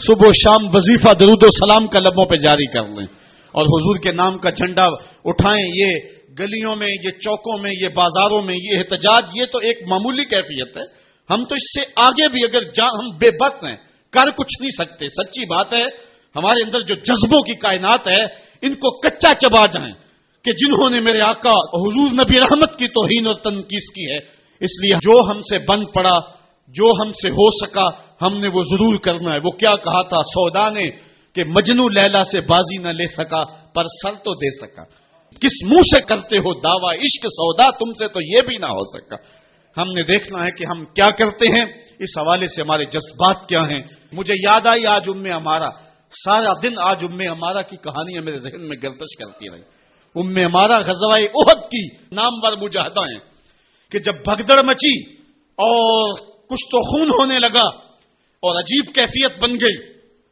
صبح و شام وظیفہ درود و سلام کا لبوں پہ جاری کر لیں۔ اور حضور کے نام کا جھنڈا اٹھائیں، یہ گلیوں میں، یہ چوکوں میں، یہ بازاروں میں، یہ احتجاج، یہ تو ایک معمولی کیفیت ہے۔ ہم تو اس سے آگے بھی اگر جا، ہم بے بس ہیں، کر کچھ نہیں سکتے۔ سچی بات ہے، ہمارے اندر جو جذبوں کی کائنات ہے، ان کو کچا چبا جائیں۔ کہ جنہوں نے میرے آقا حضور نبی رحمت کی توہین اور تنقید کی ہے، اس لیے جو ہم سے بند پڑا، جو ہم سے ہو سکا، ہم نے وہ ضرور کرنا ہے۔ وہ کیا کہا تھا؟ سودا نے کہ مجنو لیلا سے بازی نہ لے سکا، پر سر تو دے سکا۔ کس منہ سے کرتے ہو دعوی؟ عشق سودا تم سے تو یہ بھی نہ ہو سکا۔ ہم نے دیکھنا ہے کہ ہم کیا کرتے ہیں۔ اس حوالے سے ہمارے جذبات کیا ہیں۔ مجھے یاد آئی آج ام ہمارا سارا دن آج ام ہمارا کی کہانیاں میرے ذہن میں گردش کرتی رہی۔ ام ہمارا غزوہ عہد کی نامور مجاہدہ ہیں کہ جب بھگدڑ مچی اور کچھ تو خون ہونے لگا اور عجیب کیفیت بن گئی،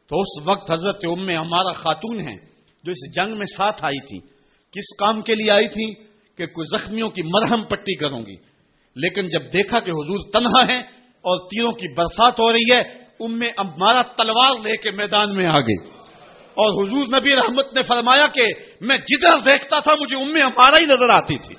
تو اس وقت حضرت ام ہمارا خاتون ہیں جو اس جنگ میں ساتھ آئی تھی۔ کس کام کے لیے آئی تھی؟ کہ کوئی زخمیوں کی مرہم پٹی کروں گی۔ لیکن جب دیکھا کہ حضور تنہا ہے اور تیروں کی برسات ہو رہی ہے، ام ہمارا تلوار لے کے میدان میں آ گئی۔ اور حضور نبی رحمت نے فرمایا کہ میں جدھر دیکھتا تھا مجھے ام ہمارا ہی نظر آتی تھی۔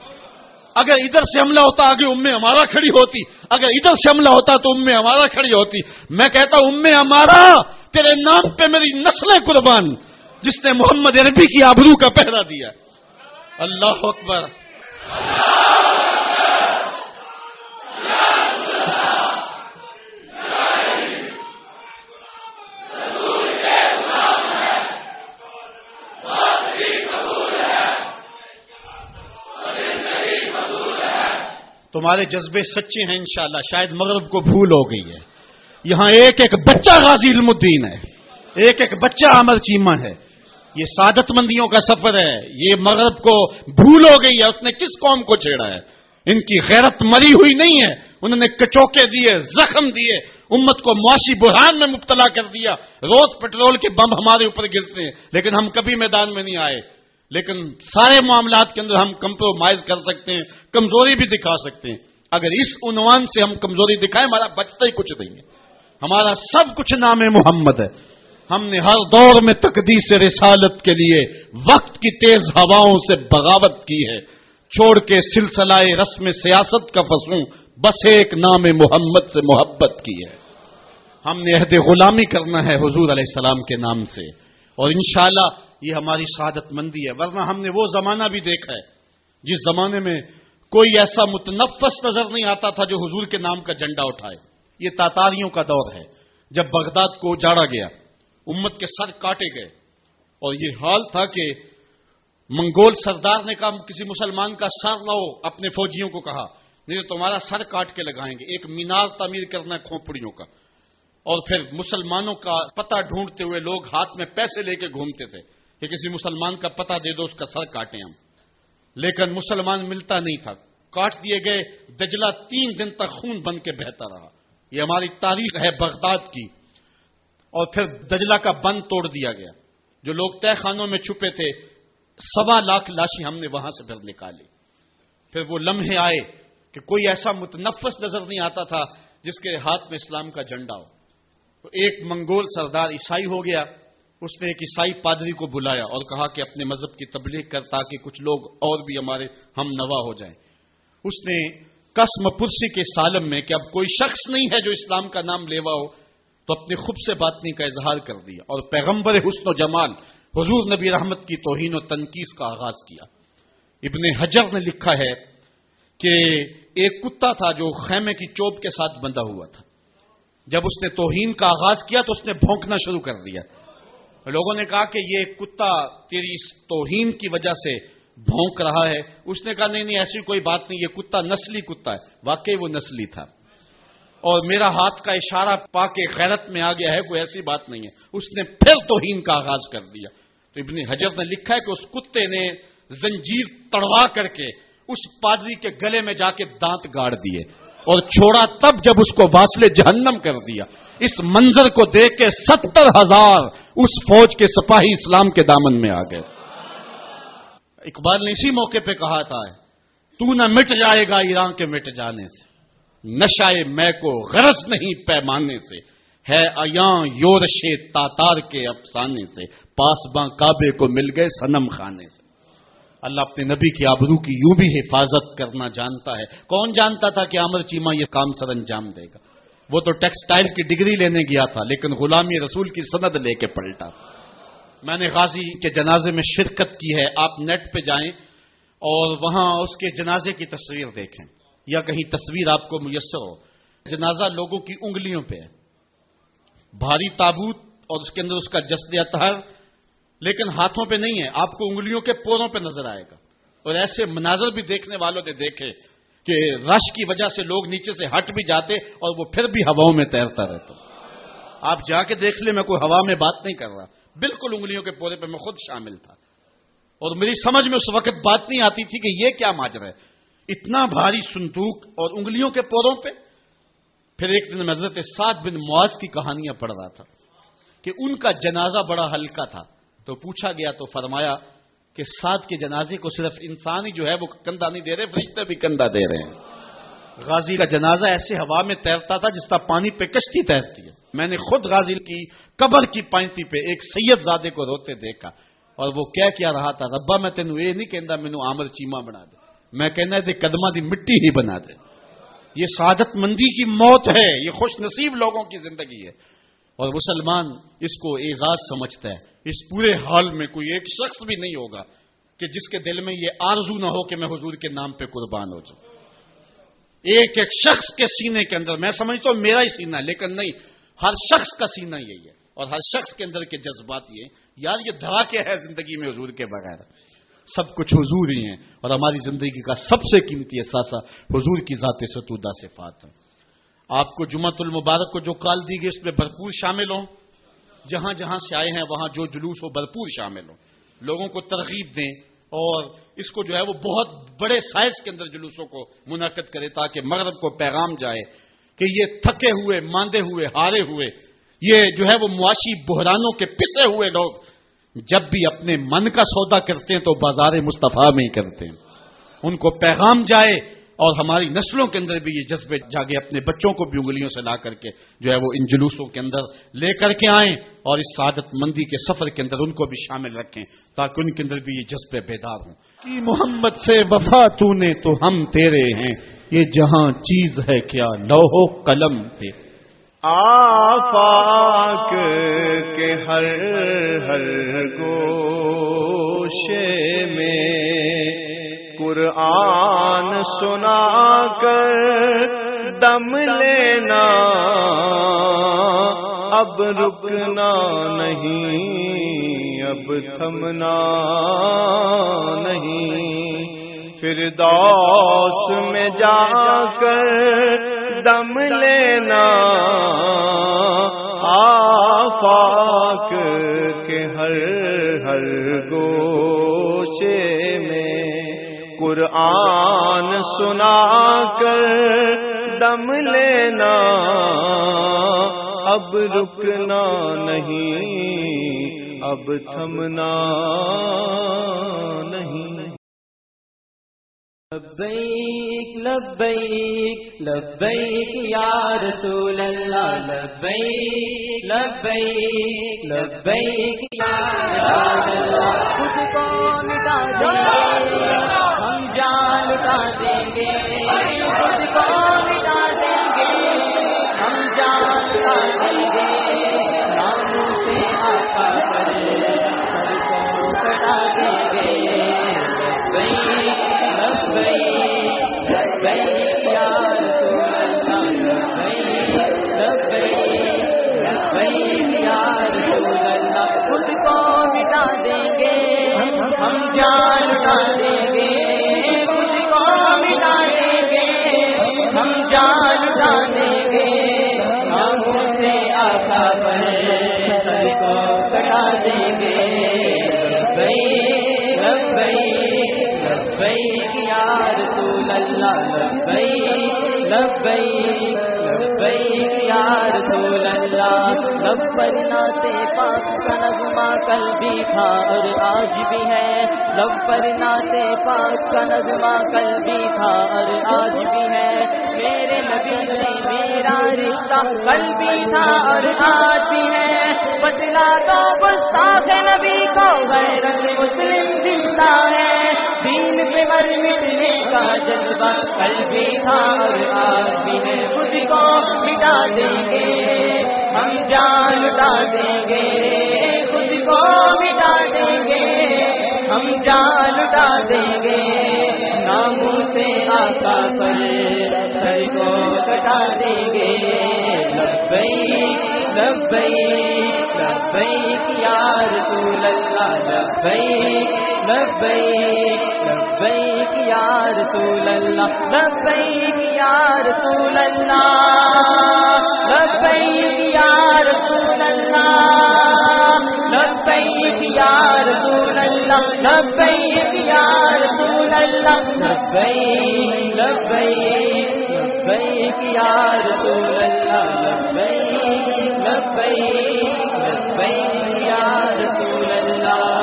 اگر ادھر سے حملہ ہوتا، آگے امیں ہمارا کھڑی ہوتی۔ اگر ادھر سے حملہ ہوتا تو امیں ہمارا کھڑی ہوتی۔ میں کہتا ہوں امیں ہمارا، تیرے نام پہ میری نسلیں قربان۔ جس نے محمد عربی کی آبرو کا پہرا دیا۔ اللہ اکبر۔ تمہارے جذبے سچے ہیں انشاءاللہ، شاید مغرب کو بھول ہو گئی ہے۔ یہاں ایک ایک بچہ غازی علم الدین ہے۔ ایک ایک بچہ امر چیما ہے۔ یہ سعادت مندیوں کا سفر ہے۔ یہ مغرب کو بھول ہو گئی ہے۔ اس نے کس قوم کو چھیڑا ہے؟ ان کی غیرت مری ہوئی نہیں ہے۔ انہوں نے کچوکے دیے، زخم دیے۔ امت کو معاشی بحران میں مبتلا کر دیا۔ روز پٹرول کے بم ہمارے اوپر گرتے ہیں۔ لیکن ہم کبھی میدان میں نہیں آئے۔ لیکن سارے معاملات کے اندر ہم کمپرومائز کر سکتے ہیں، کمزوری بھی دکھا سکتے ہیں۔ اگر اس عنوان سے ہم کمزوری دکھائیں، ہمارا بچتا ہی کچھ نہیں ہے۔ ہمارا سب کچھ نام محمد ہے۔ ہم نے ہر دور میں تقدیس رسالت کے لیے وقت کی تیز ہواؤں سے بغاوت کی ہے۔ چھوڑ کے سلسلہ رسم سیاست کا فسوں بس ایک نام محمد سے محبت کی ہے۔ ہم نے عہد غلامی کرنا ہے حضور علیہ السلام کے نام سے۔ اور انشاءاللہ یہ ہماری سعادت مندی ہے، ورنہ ہم نے وہ زمانہ بھی دیکھا ہے، جس زمانے میں کوئی ایسا متنفس نظر نہیں آتا تھا جو حضور کے نام کا جھنڈا اٹھائے۔ یہ تاتاریوں کا دور ہے، جب بغداد کو جاڑا گیا، امت کے سر کاٹے گئے۔ اور یہ حال تھا کہ منگول سردار نے کہا، کسی مسلمان کا سر لاؤ اپنے فوجیوں کو کہا، نہیں تو تمہارا سر کاٹ کے لگائیں گے، ایک مینار تعمیر کرنا ہے کھوپڑیوں کا۔ اور پھر مسلمانوں کا پتہ ڈھونڈتے ہوئے لوگ ہاتھ میں پیسے لے کے گھومتے تھے۔ کہ کسی مسلمان کا پتہ دے دو، اس کا سر کاٹیں ہم۔ لیکن مسلمان ملتا نہیں تھا۔ کاٹ دیے گئے، دجلہ تین دن تک خون بن کے بہتا رہا۔ یہ ہماری تاریخ ہے بغداد کی۔ اور پھر دجلہ کا بند توڑ دیا گیا۔ جو لوگ طے خانوں میں چھپے تھے، سوا لاکھ لاشی ہم نے وہاں سے پھر نکالی۔ پھر وہ لمحے آئے کہ کوئی ایسا متنفس نظر نہیں آتا تھا جس کے ہاتھ میں اسلام کا جھنڈا ہو۔ تو ایک منگول سردار عیسائی ہو گیا۔ اس نے ایک عیسائی پادری کو بلایا اور کہا کہ اپنے مذہب کی تبلیغ کر تاکہ کچھ لوگ اور بھی ہمارے ہم نوا ہو جائیں۔ اس نے قسم پرسی کے سالم میں کہ اب کوئی شخص نہیں ہے جو اسلام کا نام لیوا ہو، تو اپنی خوب سے باتنی کا اظہار کر دیا اور پیغمبر حسن و جمال، حضور نبی رحمت کی توہین و تنقید کا آغاز کیا۔ ابن حجر نے لکھا ہے کہ ایک کتا تھا جو خیمے کی چوب کے ساتھ بندھا ہوا تھا۔ جب اس نے توہین کا آغاز کیا تو اس نے بھونکنا شروع کر دیا۔ لوگوں نے کہا کہ یہ کتا تیری اس توہین کی وجہ سے بھونک رہا ہے۔ اس نے کہا، نہیں نہیں، ایسی کوئی بات نہیں، یہ کتا نسلی کتا ہے۔ واقعی وہ نسلی تھا۔ اور میرا ہاتھ کا اشارہ پا کے خیرت میں آ گیا ہے، کوئی ایسی بات نہیں ہے۔ اس نے پھر توہین کا آغاز کر دیا۔ تو ابن حجر نے لکھا ہے کہ اس کتے نے زنجیر تڑوا کر کے اس پادری کے گلے میں جا کے دانت گاڑ دیے۔ اور چھوڑا تب جب اس کو واسلے جہنم کر دیا۔ اس منظر کو دیکھ کے ستر ہزار اس فوج کے سپاہی اسلام کے دامن میں آ گئے۔ اقبال نے اسی موقع پہ کہا تھا، تو نہ مٹ جائے گا ایران کے مٹ جانے سے۔ نشائے میں کو غرض نہیں پیمانے سے۔ ہے ایاں یورش تاتار کے افسانے سے۔ پاس باں کعبے کو مل گئے سنم خانے سے۔ اللہ اپنے نبی کی آبرو کی یوں بھی حفاظت کرنا جانتا ہے۔ کون جانتا تھا کہ عامر چیما یہ کام سر انجام دے گا؟ وہ تو ٹیکسٹائل کی ڈگری لینے گیا تھا، لیکن غلامی رسول کی سند لے کے پلٹا۔ میں نے غازی کے جنازے میں شرکت کی ہے، آپ نیٹ پہ جائیں اور وہاں اس کے جنازے کی تصویر دیکھیں۔ یا کہیں تصویر آپ کو میسر ہو۔ جنازہ لوگوں کی انگلیوں پہ ہے۔ بھاری تابوت اور اس کے اندر اس کا جسد اطہر لیکن ہاتھوں پہ نہیں ہے، آپ کو انگلیوں کے پوروں پہ نظر آئے گا۔ اور ایسے مناظر بھی دیکھنے والوں نے دیکھے کہ رش کی وجہ سے لوگ نیچے سے ہٹ بھی جاتے اور وہ پھر بھی ہواؤں میں تیرتا رہتا۔ آپ جا کے دیکھ لیں، میں کوئی ہوا میں بات نہیں کر رہا۔ بالکل انگلیوں کے پودے پہ میں خود شامل تھا۔ اور میری سمجھ میں اس وقت بات نہیں آتی تھی کہ یہ کیا ماجر ہے۔ اتنا بھاری سندوک اور انگلیوں کے پودوں پہ۔ پھر ایک دن میں حضرت سات بن مواز کی کہانیاں پڑھ رہا تھا کہ ان کا جنازہ بڑا ہلکا تھا۔ تو پوچھا گیا تو فرمایا کہ سات کے جنازے کو صرف انسان ہی جو ہے وہ کندھا نہیں دے رہے، فرشتے بھی کندھا دے رہے ہیں۔ غازی کا جنازہ ایسے ہوا میں تیرتا تھا جس طرح پانی پہ کشتی تیرتی ہے۔ میں نے خود غازی کی قبر کی پائنتی پہ ایک سید زادے کو روتے دیکھا اور وہ کیا کیا رہا تھا، ربا میں تینوں یہ نہیں کہہ مینو آمر چیما بنا دے۔ میں کہنا ہے قدمہ دی مٹی ہی بنا دے۔ یہ سعادت مندی کی موت ہے، یہ خوش نصیب لوگوں کی زندگی ہے۔ اور مسلمان اس کو اعزاز سمجھتا ہے۔ اس پورے حال میں کوئی ایک شخص بھی نہیں ہوگا کہ جس کے دل میں یہ آرزو نہ ہو کہ میں حضور کے نام پہ قربان ہو جاؤں۔ ایک ایک شخص کے سینے کے اندر، میں سمجھتا ہوں میرا ہی سینہ لیکن نہیں، ہر شخص کا سینہ یہی ہے۔ اور ہر شخص کے اندر کے جذبات یہ یار، یہ دھڑا کے ہے زندگی میں حضور کے بغیر۔ سب کچھ حضور ہی ہیں۔ اور ہماری زندگی کا سب سے قیمتی احساسہ حضور کی ذات ستودہ سے فات ہے آپ کو جمعت المبارک کو جو کال دی گئی اس میں بھرپور شامل ہوں۔ جہاں جہاں سے آئے ہیں، وہاں جو جلوس ہو، بھرپور شامل ہوں۔ لوگوں کو ترغیب دیں اور اس کو جو ہے وہ بہت بڑے سائز کے اندر جلوسوں کو منعقد کرے تاکہ مغرب کو پیغام جائے کہ یہ تھکے ہوئے، ماندے ہوئے، ہارے ہوئے، یہ جو ہے وہ معاشی بحرانوں کے پسے ہوئے لوگ جب بھی اپنے من کا سودا کرتے ہیں تو بازار مصطفیٰ میں ہی کرتے ہیں۔ ان کو پیغام جائے اور ہماری نسلوں کے اندر بھی یہ جذبے جاگے اپنے بچوں کو بھی انگلیوں سے لا کر کے جو ہے وہ ان جلوسوں کے اندر لے کر کے آئیں اور اس سعادت مندی کے سفر کے اندر ان کو بھی شامل رکھیں تاکہ ان کے اندر بھی یہ جذبے بیدار ہوں۔ کہ محمد سے وفا تو نے تو ہم تیرے ہیں، یہ جہاں چیز ہے کیا لوہو قلم پہ
آفاق کے ہر ہر گوشے میں قرآن سنا کر دم لینا۔ اب رکنا نہیں، اب تھمنا نہیں۔ پھر دوس میں جا کر دم لینا۔ آفاق کے ہر ہر گوشے قرآن سنا کر دم لینا اب رکنا نہیں اب تھمنا نہیں۔
لبیک لبیک لبیک یا رسول اللہ، لبیک لبیک لبیک یا رسول اللہ۔ خود کو مٹا دیں گے ہم جان لٹا دیں گے، خود کو مٹا دیں گے۔ ہم جان لٹا دیں گے، ناموں سے آقا پر، سر کو کٹا دیں گے۔ لبئی لبئی لبئی یا رسول اللہ لبئی لبئی لبئی یا رسول اللہ خود کو مٹا دیں گے ہم لبئی لبئی یا رسول اللہ لبئی لبئی لبئی یا رسول اللہ لب پر ناتے پاک کا نظمہ کل بھی تھا اور آج بھی ہے۔ لب پر ناتے پاک کا نظمہ کل بھی تھا اور آج بھی ہے۔ میرے نبی سے میرا رشتہ کل بھی تھا اور آج بھی ہے۔ بدلا تو گستاخ نبی کو غیرت مسلم زندہ مر مٹنے کا جذبہ کل بھی تھا اور آج بھی ہے، خود کو مٹا دیں گے۔ ہم جان لٹا دیں گے، خود کو مٹا دیں گے۔ ہم جان لٹا دیں گے، ناموں سے آقا پر۔ سر کو کٹا دیں گے۔ لبئی لبئی لبئی یا رسول اللہ لبئی لبئی لبئی یا رسول اللہ لبئی یا رسول اللہ لبئی یا رسول اللہ لبئی یا رسول اللہ لبئی یا رسول اللہ لبئی لبئی لبیک یا رسول اللہ۔ لبیک لبیک لبیک یا رسول اللہ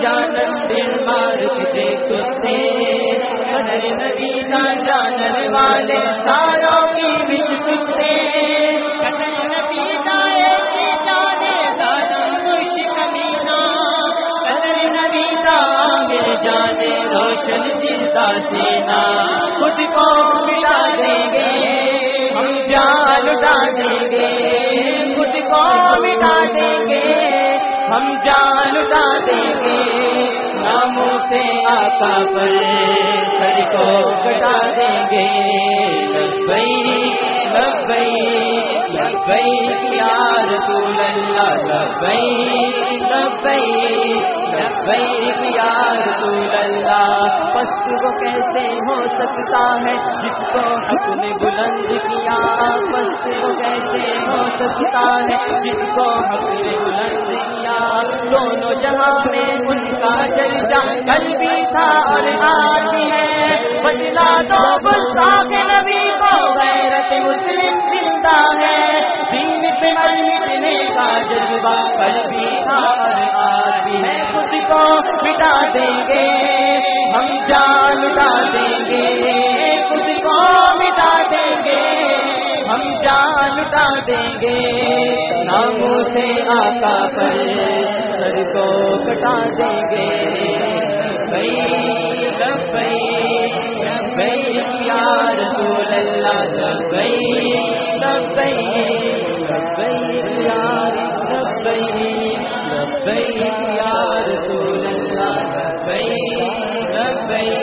جانن دل مارک دے کتے ہر نبی کا جانن والے ساروں کی بچ کتے جانے روشن جلتا سینا، خود کو مٹا دیں گے۔ ہم جان لٹا دیں گے۔ خود کو مٹا دیں گے۔ ہم جان لٹا دیں گے۔ ناموں سے آقا پر سر کو کٹا دیں گے۔ لبئی لبئی لبئی یا رسول اللہ لبئی لبئی لبئی یا رسول اللہ پس وہ کیسے ہو سکتا ہے؟ جس کو حق نے بلند کیا۔ پس وہ کیسے ہو سکتا ہے؟ جس کو حق نے بلند کیا۔ دونوں جہاں میں ان کا چل جا کل بھی تھا اور آج بھی ہے۔ بدلا دو گستاخ نبی کو غیرت مسلم زندہ ہے۔ دین پہ مر مٹنے کا جذبہ کل بھی تھا اور آج بھی ہے۔ خود کو مٹا دیں گے۔ ہم جان لٹا دیں گے۔ خود کو مٹا دیں گے۔ ہم جان لٹا دیں گے۔ ناموں سے آقا پر سر کو کٹا دیں گے۔ بھائی لبئی لبئی یا رسول اللہ لبئی لبئی لبئی یا لبئی لبئی یا رسول اللہ لبئی لبئی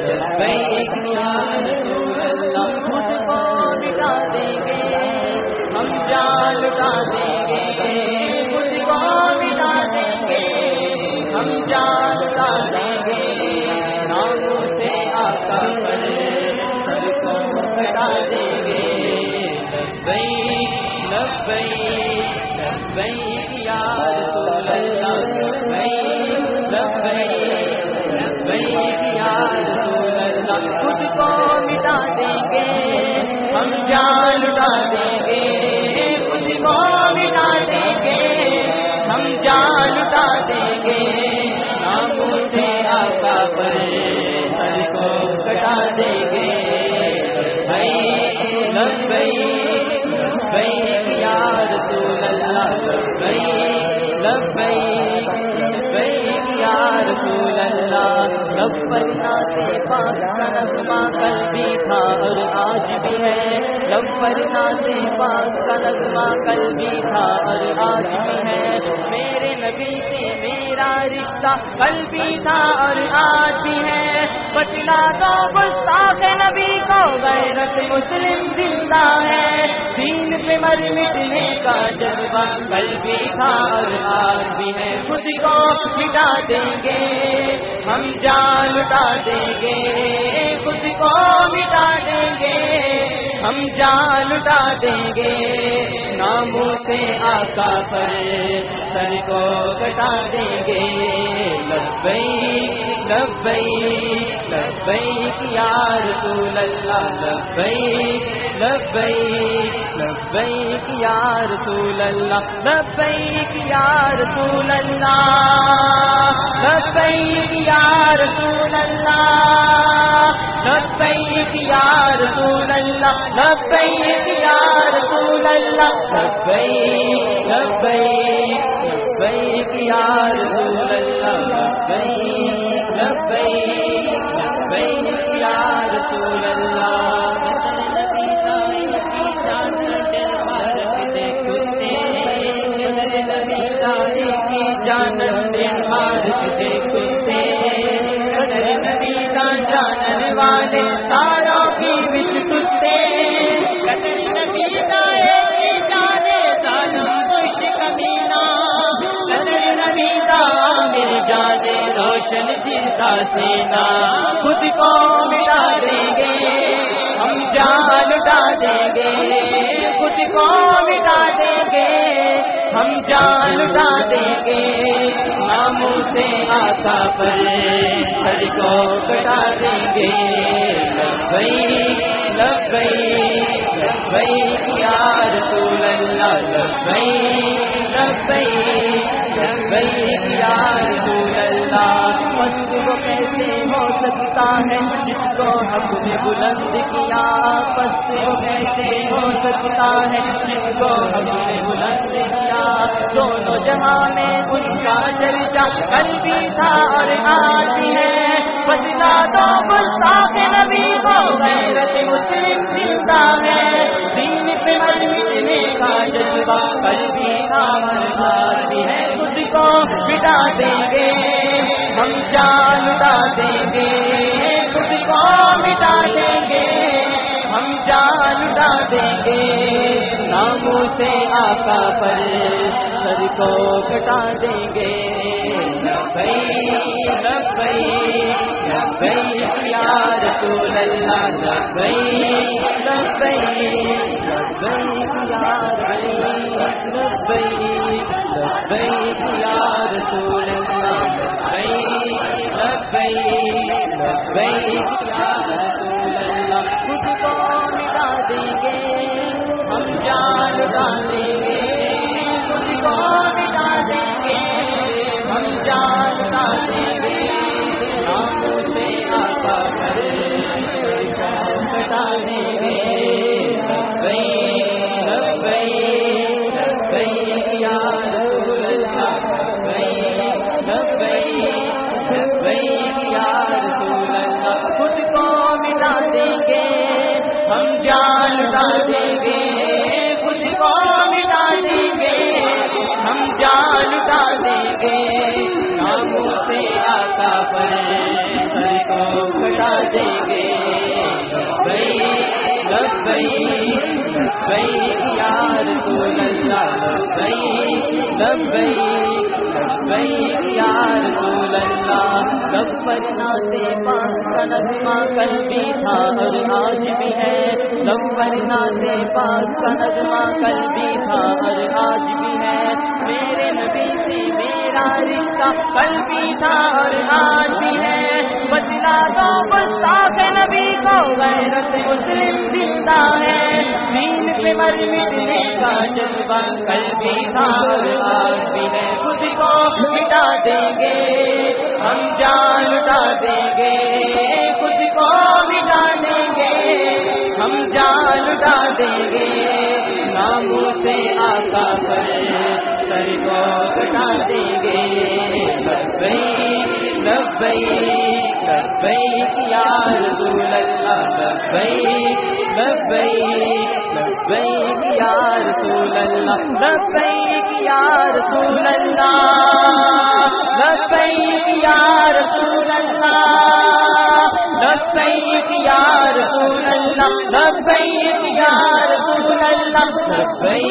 لبئی یا رسول اللہ خود کو مٹا دیں گے، ہم جان لٹا دیں گے۔ جان لٹا دیں گے ناموں سے آقا پر سر کو کٹا دیں گے۔ لبئی لبئی لبئی، یا رسول اللہ، لبئی لبئی لبئی، یا رسول اللہ۔ خود کو مٹا دیں گے، ہم جان لٹا دیں گے۔ خود کو مٹا دیں گے ہم جان لٹا دیں گے۔ ہم سے آقا پر سر کو کٹا دیں گے۔ بھائی لبئی لبئی یا رسول اللہ۔ لبئی لبئی بھائی، یا رسول اللہ۔ لبنا سے پاک کا نغمہ کل بھی تھا اور آج بھی ہے۔ لبنا سے پاک کا نغمہ کل بھی تھا اور آج بھی ہے۔ میرے نبی سے میرا رشتہ کل بھی تھا اور آج بھی ہے۔ بچنا تو گستاخ نبی کو غیرت مسلم زندہ ہے۔ دین پہ مر مٹنے کا جذبہ کل بھی تھا اور آج بھی ہے۔ خود کو مٹا دیں گے۔ ہم جان لٹا دیں گے خود کو مٹا دیں گے۔ ہم جان لٹا دیں گے، ناموں سے آقا پر سر کو کٹا دیں گے۔ لبئی لبئی لبئی یا رسول اللہ لبئی لبئی لبئی یا رسول اللہ لبئی یا رسول اللہ لبئی یا رسول اللہ لبئی یا رسول اللہ لبئی یا رسول اللہ لبئی لبئی لبئی یا رسول اللہ۔ جانن مارتے کتے نبی کا جانن والے تاروں کی بچ کتے نبی کا ایک جانے ظالم خوش کمینا نبی کا میرے جانے روشن جلتا سینا خود کو مٹا دیں گے، ہم جان لٹا دیں گے۔ خود کو مٹا دیں گے۔ ہم جان لٹا دیں گے، ناموں سے آقا پر سر کو کٹا دیں گے۔ لبئی لبئی لبئی یا رسول اللہ، لبیک لبیک لبیک یا رسول اللہ۔ کیسے ہو سکتا ہے؟ جس کو حق نے بلند کیا۔ پست وہ کیسے ہو سکتا ہے؟ جس کو حق نے بلند کیا۔ دونوں جہاں میں ان کا چرچا کل بھی تھا اور آج بھی ہے۔ بدلا دو گستاخ نبی کو غیرت مسلم زندہ ہے۔ دین پہ مر مٹنے کا جذبہ کل بھی تھا اور آج بھی ہے۔ خود کو مٹا دیں گے۔ ہم جان اٹا دیں گے۔ خود کو مٹا دیں گے۔ ہم جان اٹا دیں گے۔ ناموں سے آقا پر سر کو کٹا دیں گے۔ لبئی لبئی لبئی یا رسول اللہ لبئی لبئی لبئی یا لبئی لبئی یا رسول اللہ لبئی لبئی لبئی یا رسول اللہ خود کو دیں گے ہم جان اٹھا دیں گے خود کو مٹا دیں گے ہم جان اٹھا دیں گے ناموں سے آقا پر کو کٹا دیں گے لبئی لبئی لبئی یا رسول اللہ لبئی لبئی لبئی یا رسول اللہ پاس کا نظمہ کل بھی تھا اور آج بھی ہے لبر ناتے پاس کا نظمہ کل بھی تھا، اور آج بھی ہے۔ میرے نبی سے میرا رشتہ کل بھی تھا، اور آج بھی ہے۔ بدلا دو گستاخ نبی کو غیرت مسلم زندہ ہے۔ دین پہ مر مٹنے کا جذبہ کل بھی تھا، اور آج بھی ہے۔ خود کو مٹا دیں گے، ہم جان اٹھا دیں گے۔ جان اٹھا دیں گے۔ ناموں سے آقا پر سر کو کٹا دیں گے۔ لبئی لبئی لبئی یا رسول اللہ لبئی لبئی لبئی یا رسول اللہ لبئی یا رسول اللہ لبئی یا رسول اللہ لبئی یا رسول اللہ لبئی یا رسول اللہ لبئی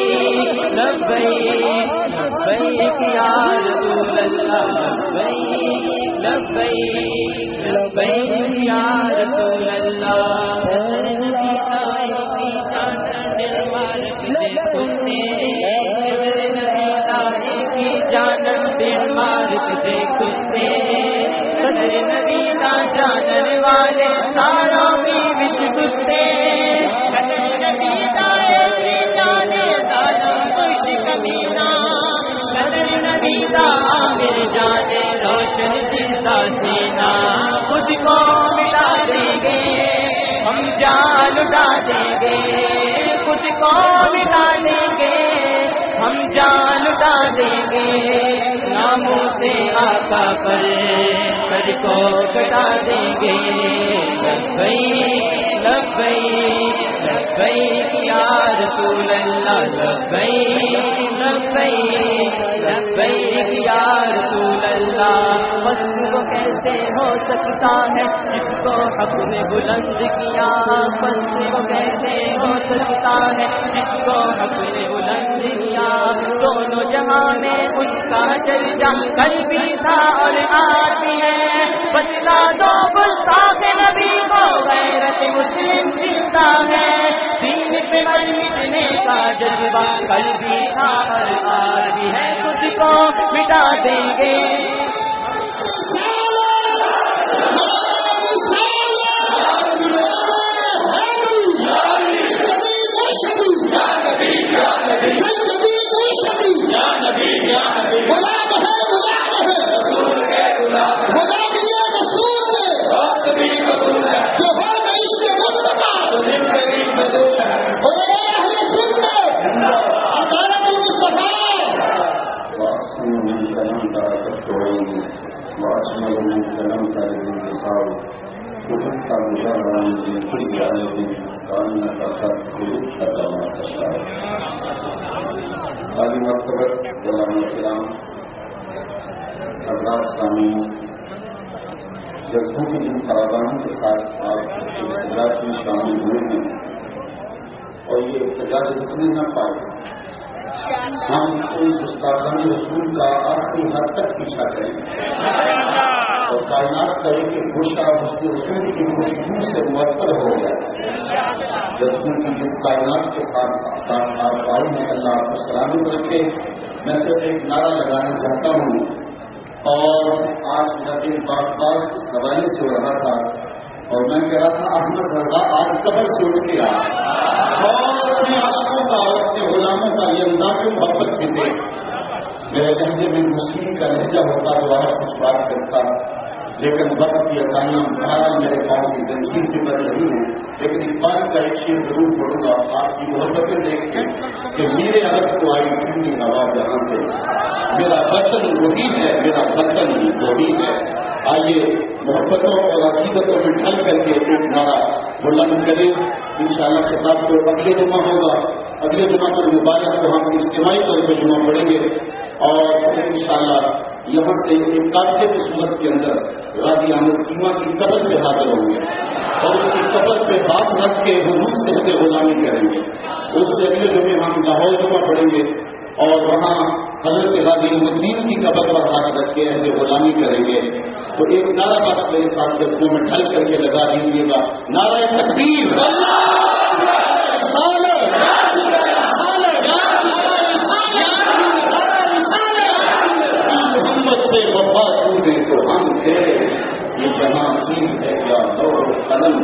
لبئی لبئی یا رسول اللہ لبئی لبئی لبئی یا رسول اللہ۔ جانن دن مارک دے کتے صدر نبی دا جانن والے سارا بھی وچ کتے صدر نبی دا ایسی جانے ظالم خوش کمینا صدر نبی دا عامر جانے روشن جیسا سینا خود کو مٹا دیں گے ہم جان اٹھا دیں گے خود کو مٹا دیں گے ہم جان اٹھا دیں گے ناموں سے آقا پر سر کو کٹا دیں گے۔ لبئی لبئی لبئی یا رسول اللہ لبئی لبئی لبئی یا رسول اللہ۔ مست کیسے ہو سکتا ہے؟ جس کو حق نے بلند کیا۔ مست کیسے ہو سکتا ہے؟ جس کو حق نے بلند کیا دونوں جہاں میں اس کا چرچا کل بھی تھا اور آج بھی ہے۔ بدلا دو گستاخ نبی کو، غیرت مسلم زندہ ہے۔ دین پہ مر مٹنے کا جذبہ کل بھی تھا اور آج بھی ہے۔ خود کو مٹا دیں گے۔
علماء الكرام حضرات سامعین جذبوں کی جن خرابانوں کے ساتھ آپ اس کے احتجاج میں شامل ہوئے ہیں۔ اور یہ احتجاج رکنے نہ پائے، ہم ان گستاخان رسول کا آخری حد تک پیچھا کریں۔ اور کائنات کریں کہ گوشہ اس کے رسول کی خوشبو سے معطر ہو گیا۔ رسول کی جس کائنات کے ساتھ ساتھ آپ آئے ہیں اللہ آپ کو سلامت رکھے۔ میں صرف ایک نعرہ لگانا چاہتا ہوں۔ اور آج جب بار بار اس حوالے سے ہو رہا تھا اور میں کہہ رہا تھا، احمد رضا آج قبر سے اٹھ کے آیا اور اپنے عاشقوں کا اور اپنے غلاموں کا یہ انداز محبت بھی تھے میرے لہجے میں موسیقی کا لہجہ ہوتا تو آج کچھ بات کرتا۔ لیکن وقت کی عطائیاں بہرحال میرے پاؤں کی زنجیر بھی بن رہی ہیں، لیکن ایک بات کا ایک شیر ضرور پڑوں گا، آپ کی محبتیں دیکھ کے کہ میرے اگر کو آئی ٹھنڈی ہوا جہاں سے۔ میرا برتن وہی ہے، میرا برتن وہی ہے۔ آئیے محبتوں اور عقیدتوں میں ڈھل کر کے ایک نعرہ بلند کریں ان شاء اللہ خطاب کو اگلے جمعہ ہوگا۔ اگلے جمعہ پر مبارک کو ہم اجتماعی طور پہ جمعہ پڑیں گے۔ اور ان شاء اللہ یہاں سے ایک قابل کی صورت کے اندر راضی احمد چیما کی قبر پہ حاضر ہوں گے اور اس کی قبر پہ ہاتھ رکھ کے حضور سے ہمیں غلامی کریں گے۔ اس سے اگلے جمعے ہم لاہور جمعہ پڑیں گے اور وہاں حضرت غازی الدین کی قبر پر ہاتھ رکھ کے ہمیں غلامی کریں گے۔ تو ایک نعرہ بات میرے ساتھ جذبوں میں ڈھل کر کے لگا دیجیے گا۔ نعرہ تکبیر۔ محمد سے وفا ٹوٹے تو ہم تھے یہ جہاں چیز ہے کیا دور قلم